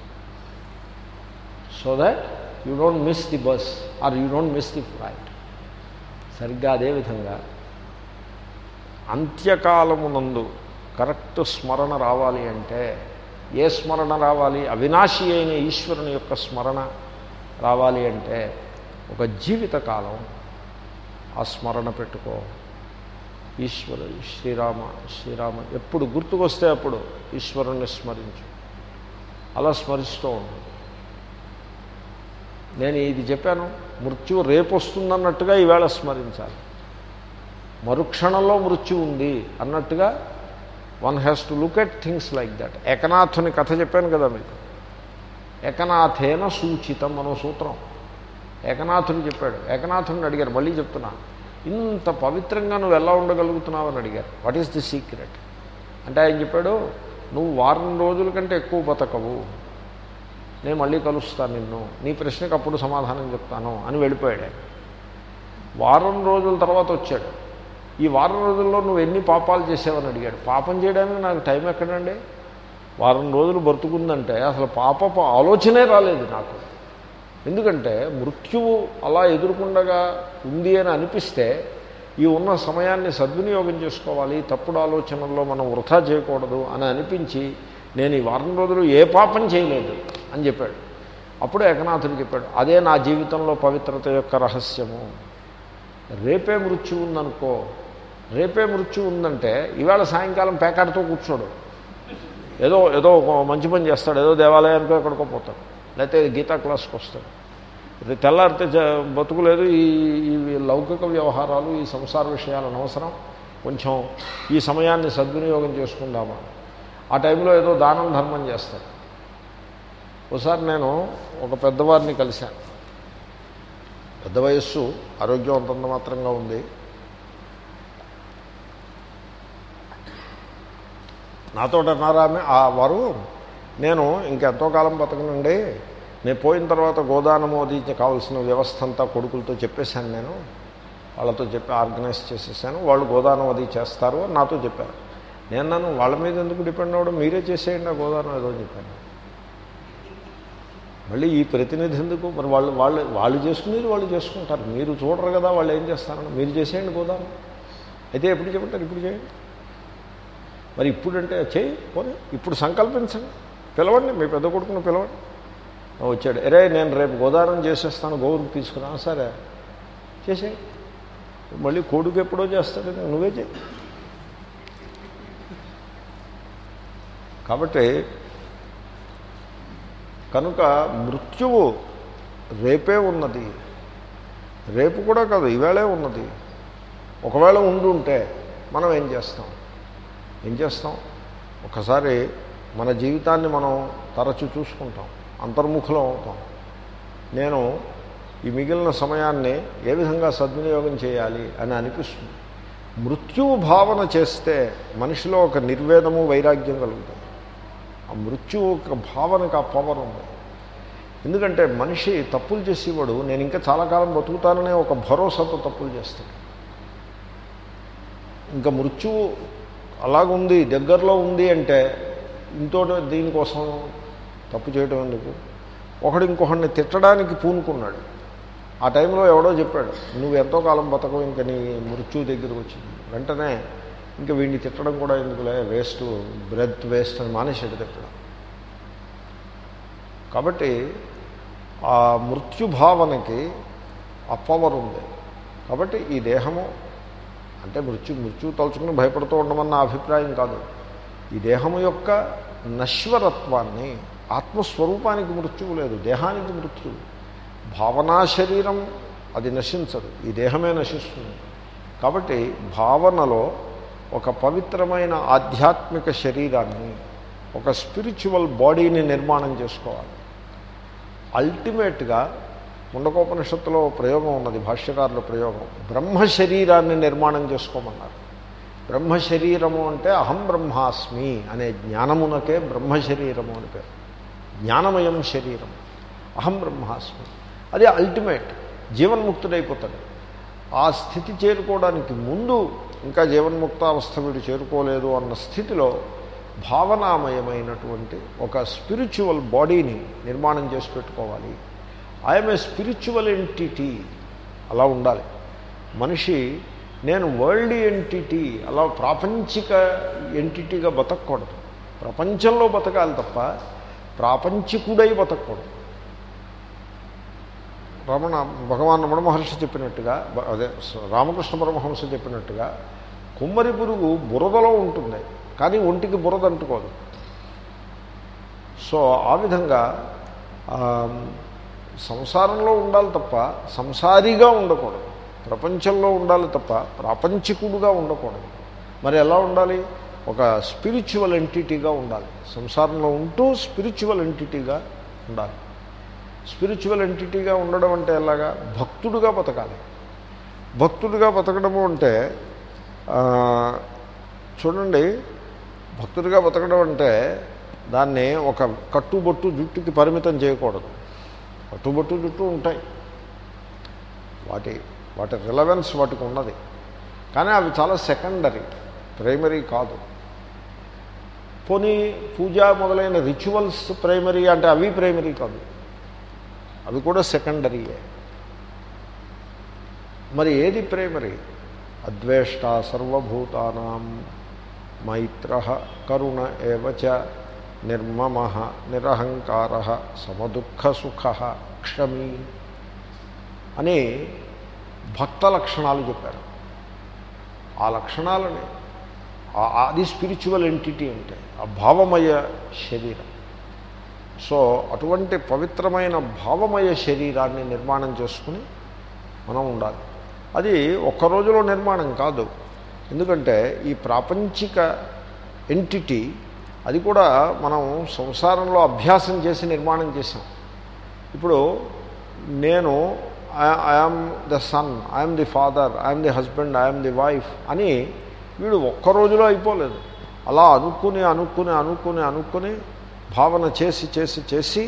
So that you don't miss the bus or you don't miss the flight సరిగ్గా అదేవిధంగా అంత్యకాలమునందు కరెక్ట్ స్మరణ రావాలి అంటే ఏ స్మరణ రావాలి? అవినాశి అయిన ఈశ్వరుని యొక్క స్మరణ రావాలి అంటే ఒక జీవితకాలం ఆ స్మరణ పెట్టుకో. ఈశ్వరు శ్రీరామ శ్రీరామ ఎప్పుడు గుర్తుకొస్తే అప్పుడు ఈశ్వరుణ్ణి స్మరించు. అలా స్మరిస్తూ ఉండు. నేను ఇది చెప్పాను మృత్యు రేపు వస్తుందన్నట్టుగా ఈవేళ స్మరించాలి. మరుక్షణంలో మృత్యు ఉంది అన్నట్టుగా one has to look at things like that. ఏకనాథుని కథ చెప్పాను కదా మీకు. ఏకనాథేన సూచితం అనో సూత్రం. ఏకనాథుని చెప్పాడు. ఏకనాథుని అడిగారు మళ్ళీ చెప్తున్నా. ఇంత పవిత్రంగా నువ్వు ఎలా ఉండగలుగుతున్నావు అని అడిగారు. వాట్ ఈస్ ది సీక్రెట్ అంటే ఆయన చెప్పాడు నువ్వు వారం రోజుల కంటే ఎక్కువ బతకవు. నేను మళ్ళీ కలుస్తాను నిన్ను. నీ ప్రశ్నకు అప్పుడు సమాధానం చెప్తాను అని వెళ్ళిపోయాడు వారం రోజుల తర్వాత వచ్చాడు. ఈ వారం రోజుల్లో నువ్వు ఎన్ని పాపాలు చేసావని అడిగాడు. పాపం చేయడానికి నాకు టైం ఎక్కడండి? వారం రోజులు బ్రతుకుందంటే అసలు పాపపు ఆలోచనే రాలేదు నాకు. ఎందుకంటే మృత్యువు అలా ఎదుర్కొండగా ఉంది అని అనిపిస్తే ఈ ఉన్న సమయాన్ని సద్వినియోగం చేసుకోవాలి తప్పుడు ఆలోచనల్లో మనం వృధా చేయకూడదు అని అనిపించి నేను ఈ వారం రోజులు ఏ పాపం చేయలేదు అని చెప్పాడు. అప్పుడు ఏకనాథుడు చెప్పాడు అదే నా జీవితంలో పవిత్రత యొక్క రహస్యము. రేపే మృత్యు ఉందనుకో రేపే మృత్యు ఉందంటే ఇవాళ సాయంకాలం పేకాడుతూ కూర్చోడు. ఏదో ఏదో ఒక మంచి పని చేస్తాడు ఏదో దేవాలయానికి ఎక్కడికో పోతాడు. లేకపోతే గీతా క్లాస్కి వస్తాడు. ఇది తెల్లారితే బతుకులేదు. ఈ ఈ లౌకిక వ్యవహారాలు ఈ సంసార విషయాలు అనవసరం. కొంచెం ఈ సమయాన్ని సద్వినియోగం చేసుకుందామా? ఆ టైంలో ఏదో దానం ధర్మం చేస్తాడు. ఒకసారి నేను ఒక పెద్దవారిని కలిశాను. పెద్ద వయస్సు ఆరోగ్యం అంతంత మాత్రంగా ఉంది. నాతో అన్నారామె ఆ వారు నేను ఇంకెంతో కాలం బతకనండి నేను పోయిన తర్వాత గోదానము అది కావాల్సిన వ్యవస్థ అంతా కొడుకులతో చెప్పేశాను నేను. వాళ్ళతో చెప్పి ఆర్గనైజ్ చేసేసాను. వాళ్ళు గోదానం అది చేస్తారు అని నాతో చెప్పారు. నేను నన్ను వాళ్ళ మీద ఎందుకు డిపెండ్ అవ్వడం? మీరే చేసేయండి ఆ గోదానం ఏదో చెప్పాను. మళ్ళీ ఈ ప్రతినిధి ఎందుకు? మరి వాళ్ళు వాళ్ళు వాళ్ళు చేసుకునేది వాళ్ళు చేసుకుంటారు. మీరు చూడరు కదా వాళ్ళు ఏం చేస్తారని. మీరు చేసేయండి గోదానం. అయితే ఎప్పుడు చెప్తారు ఇప్పుడు చేయండి. మరి ఇప్పుడంటే చేయి పోనీ. ఇప్పుడు సంకల్పించండి. పిలవండి మీ పెద్ద కొడుకును పిలవండి. వచ్చాడు. అరే నేను రేపు గోదానం చేసేస్తాను గోవుకి తీసుకురా. సరే. చేసే మళ్ళీ కొడుకు ఎప్పుడో చేస్తాడు నువ్వే చేయి కాబట్టి కనుక మృత్యువు రేపే ఉన్నది. రేపు కూడా కాదు ఈవేళే ఉన్నది. ఒకవేళ ఉండుంటే ఉంటే మనం ఏం చేస్తాం? ఏం చేస్తాం? ఒకసారి మన జీవితాన్ని మనం తరచు చూసుకుంటాం. అంతర్ముఖులం అవుతాం. నేను ఈ మిగిలిన సమయాన్ని ఏ విధంగా సద్వినియోగం చేయాలి అని అనిపిస్తుంది. మృత్యువు భావన చేస్తే మనిషిలో ఒక నిర్వేదము వైరాగ్యం కలుగుతుంది. ఆ మృత్యువు ఒక భావనకు ఆ పవర్ ఉంది. ఎందుకంటే మనిషి తప్పులు చేసేవాడు నేను ఇంకా చాలా కాలం బతుకుతాననే ఒక భరోసాతో తప్పులు చేస్తాడు. ఇంకా మృత్యువు అలాగుంది దగ్గరలో ఉంది అంటే ఇంతో దీనికోసం తప్పు చేయడం ఎందుకు? ఒకడు ఇంకొకడిని తిట్టడానికి పూనుకున్నాడు. ఆ టైంలో ఎవడో చెప్పాడు నువ్వు ఎంతో కాలం బతకవు ఇంక నీ మృత్యువు దగ్గరకు వచ్చింది. వెంటనే ఇంకా వీడిని తిట్టడం కూడా ఎందుకులే వేస్ట్ బ్రెత్ వేస్ట్ అని మానేసాడు తిట్టడం. కాబట్టి ఆ మృత్యుభావనకి ఆ పవర్ ఉంది. కాబట్టి ఈ దేహము అంటే మృత్యు మృత్యు తలుచుకుని భయపడుతూ ఉండమన్న నా అభిప్రాయం కాదు. ఈ దేహము యొక్క నశ్వరత్వాన్ని ఆత్మస్వరూపానికి మృత్యువు లేదు దేహానికి మృత్యువు. భావనా శరీరం అది నశించదు ఈ దేహమే నశిస్తుంది. కాబట్టి భావనలో ఒక పవిత్రమైన ఆధ్యాత్మిక శరీరాన్ని ఒక స్పిరిచువల్ బాడీని నిర్మాణం చేసుకోవాలి. అల్టిమేట్గా ముండకోపనిషత్తులో ప్రయోగం ఉన్నది భాష్యకారుల ప్రయోగం. బ్రహ్మ శరీరాన్ని నిర్మాణం చేసుకోమన్నారు. బ్రహ్మ శరీరము అంటే అహం బ్రహ్మాస్మి అనే జ్ఞానమునకే బ్రహ్మ శరీరము అని పేరు. జ్ఞానమయం శరీరం అహం బ్రహ్మాస్మి. అది అల్టిమేట్. జీవన్ముక్తుడైపోతాడు. ఆ స్థితి చేరుకోవడానికి ముందు ఇంకా జీవన్ముక్తావస్థ వీడు చేరుకోలేదు అన్న స్థితిలో భావనామయమైనటువంటి ఒక స్పిరిచువల్ బాడీని నిర్మాణం చేసి పెట్టుకోవాలి. ఐఎమ్ ఏ స్పిరిచువల్ ఎంటిటీ అలా ఉండాలి. మనిషి నేను వరల్డ్ ఎంటిటీ అలా ప్రాపంచిక ఎంటిటీగా బతకూడదు ప్రపంచంలో బతకాలి తప్ప ప్రాపంచికుడై బతకూడదు రమణ భగవాన్ రమణ మహర్షి చెప్పినట్టుగా అదే రామకృష్ణ పరమహంస చెప్పినట్టుగా కుమ్మరి పురుగు బురదలో ఉంటుంది కానీ ఒంటికి బురద అంటుకోదు. సో ఆ విధంగా సంసారంలో ఉండాలి తప్ప సంసారిగా ఉండకూడదు. ప్రపంచంలో ఉండాలి తప్ప ప్రాపంచికుడుగా ఉండకూడదు. మరి ఎలా ఉండాలి? ఒక స్పిరిచువల్ ఎంటిటీగా ఉండాలి. సంసారంలో ఉంటూ స్పిరిచువల్ ఎంటిటీగా ఉండాలి. స్పిరిచువల్ ఎంటిటీగా ఉండడం అంటే ఎలాగా? భక్తుడుగా బతకాలి. భక్తుడిగా బతకడము అంటే చూడండి భక్తుడిగా బతకడం అంటే దాన్ని ఒక కట్టుబొట్టు జుట్టుకి పరిమితం చేయకూడదు. పట్టుబట్టు చుట్టూ ఉంటాయి. వాటి వాటి రిలవెన్స్ వాటికి ఉన్నది. కానీ అవి చాలా సెకండరీ ప్రైమరీ కాదు. పోనీ పూజ మొదలైన రిచువల్స్ ప్రైమరీ అంటే అవి ప్రైమరీ కాదు. అవి కూడా సెకండరీయే మరి ఏది ప్రైమరీ అద్వేష్ట సర్వభూతానాం మైత్ర కరుణ ఏవచ నిర్మమ నిరహంకార సమదుఃఖసుఖ క్షమీ అని భక్త లక్షణాలు చెప్పారు. ఆ లక్షణాలని ఆ- అది స్పిరిచువల్ ఎంటిటీ అంటే ఆ భావమయ శరీరం. సో అటువంటి పవిత్రమైన భావమయ శరీరాన్ని నిర్మాణం చేసుకుని మనం ఉండాలి. అది ఒక్క రోజులో నిర్మాణం కాదు. ఎందుకంటే ఈ ప్రాపంచిక ఎంటిటీ అది కూడా మనం సంసారంలో అభ్యాసం చేసి నిర్మాణం చేసాం ఇప్పుడు నేను I am the son I'm the father I'm the husband I'm the wife అని వీడు ఒక్క రోజులో అయిపోలేదు. అలా అనుకుని అనుకుని అనుకుని అనుకుని భావన చేసి చేసి చేసి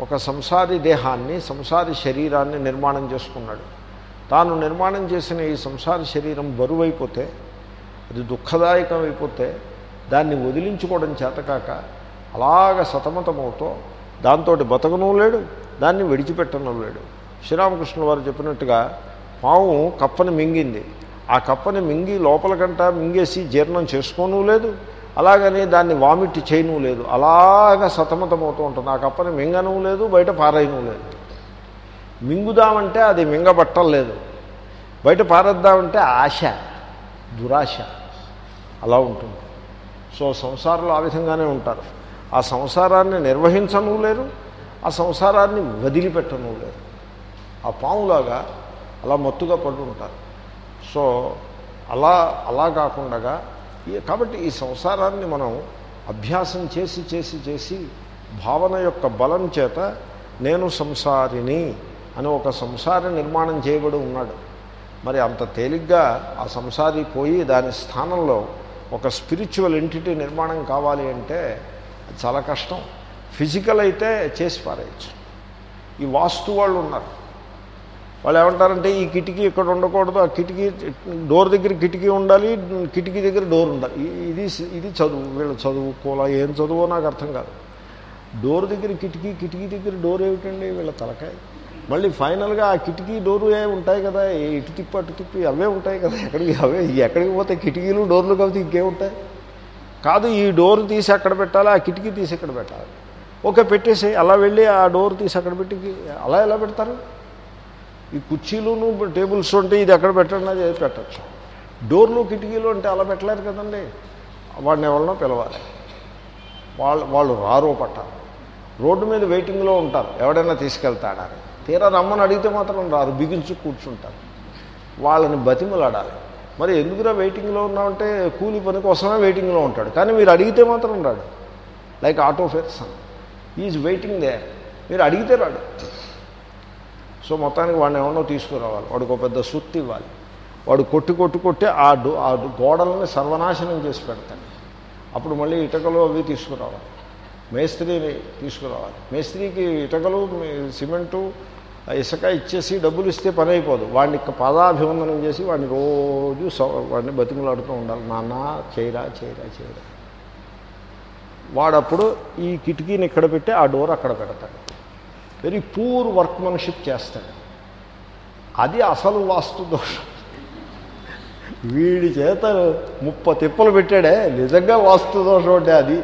ఒక సంసారి దేహాన్ని సంసారి శరీరాన్ని నిర్మాణం చేసుకున్నాడు. తాను నిర్మాణం చేసిన ఈ సంసార శరీరం బరువైపోతే అది దుఃఖదాయకం అయిపోతే దాన్ని వదిలించుకోవడం చేతకాక అలాగ సతమతమవుతూ దాంతో బతకను లేడు దాన్ని విడిచిపెట్టను లేడు. శ్రీరామకృష్ణ వారు చెప్పినట్టుగా పాము కప్పని మింగింది. ఆ కప్పని మింగి లోపలకంట మింగేసి జీర్ణం చేసుకోను లేదు అలాగని దాన్ని వామిట్ చేయను లేదు. అలాగ సతమతమవుతూ ఉంటుంది. ఆ కప్పని మింగను లేదు బయట పారేయను లేదు. మింగుదామంటే అది మింగబట్టలేదు బయట పారేద్దామంటే ఆశ దురాశ. అలా ఉంటుంది. సో సంసారంలో ఆ విధంగానే ఉంటారు. ఆ సంసారాన్ని నిర్వహించను లేరు ఆ సంసారాన్ని వదిలిపెట్టను లేరు ఆ పాములాగా అలా మత్తుగా పడి ఉంటారు సో అలా అలా కాకుండా కాబట్టి ఈ సంసారాన్ని మనం అభ్యాసం చేసి చేసి చేసి భావన యొక్క బలం చేత నేను సంసారిని అని ఒక సంసార నిర్మాణం చేయబడి ఉన్నాడు. మరి అంత తేలిగ్గా ఆ సంసారి పోయి దాని స్థానంలో ఒక స్పిరిచువల్ ఎంటిటీ నిర్మాణం కావాలి అంటే చాలా కష్టం. ఫిజికల్ అయితే చేసి పారేయచ్చు. ఈ వాస్తు వాళ్ళు ఉన్నారు. వాళ్ళు ఏమంటారంటే ఈ కిటికీ ఇక్కడ ఉండకూడదు ఆ కిటికీ డోర్ దగ్గర కిటికీ ఉండాలి కిటికీ దగ్గర డోర్ ఉండాలి. ఇది ఇది చదువు వీళ్ళు చదువుకోలా ఏం చదువో నాకు అర్థం కాదు. డోర్ దగ్గర కిటికీ కిటికీ దగ్గర డోర్ ఏమిటండి? వీళ్ళ తలకాయ. మళ్ళీ ఫైనల్గా ఆ కిటికీ డోరు ఏ ఉంటాయి కదా ఇటు తిప్పి అటు తిప్పి అవే ఉంటాయి కదా ఎక్కడికి అవే ఎక్కడికి పోతే కిటికీలు డోర్లు కాబట్టి ఇంకేముంటాయి కాదు ఈ డోర్ తీసి అక్కడ పెట్టాలి ఆ కిటికీ తీసి ఇక్కడ పెట్టాలి? ఓకే పెట్టేసి అలా వెళ్ళి ఆ డోర్ తీసి అక్కడ పెట్టి అలా ఎలా పెడతారు? ఈ కుర్చీలును టేబుల్స్ ఉంటే ఇది ఎక్కడ పెట్టండి అది పెట్టచ్చు? డోర్లు కిటికీలు అంటే అలా పెట్టలేరు కదండి. వాడిని ఎవరినో పిలవాలి. వాళ్ళు వాళ్ళు రారో పట్టాలి రోడ్డు మీద వెయిటింగ్లో ఉంటారు. ఎవడైనా తీసుకెళ్తాడని. తీరా రమ్మని అడిగితే మాత్రం రారు బిగించు కూర్చుంటారు. వాళ్ళని బతిమలాడాలి. మరి ఎందుకురా వెయిటింగ్లో ఉన్నామంటే కూలి పని కోసమే వెయిటింగ్లో ఉంటాడు. కానీ మీరు అడిగితే మాత్రం రాడు. Like auto person. Is waiting there. మీరు అడిగితే రాడు. సో మొత్తానికి వాడిని ఏమన్నా తీసుకురావాలి. వాడికి ఒక పెద్ద సుత్తి ఇవ్వాలి. వాడు కొట్టి కొట్టి కొట్టి ఆ ఆ గోడలని సర్వనాశనం చేసి పెడతాడు. అప్పుడు మళ్ళీ ఇటకలు అవి తీసుకురావాలి. మేస్త్రిని తీసుకురావాలి. మేస్త్రికి ఇటకలు సిమెంటు ఇసుక ఇచ్చేసి డబ్బులు ఇస్తే పని అయిపోదు. వాడిని పదాభివందనం చేసి వాడిని రోజు స- వాడిని బతిమలాడుతూ ఉండాలి. నాన్న చేయరా చేయరా చేయరా వాడప్పుడు ఈ కిటికీని ఇక్కడ పెట్టి ఆ డోర్ అక్కడ పెడతాడు. వెరీ పూర్ వర్క్మెన్షిప్ చేస్తాడు. అది అసలు వాస్తు దోషం. వీడి చేత ముప్ప తిప్పలు పెట్టాడే. నిజంగా వాస్తు దోషం అంటే అది.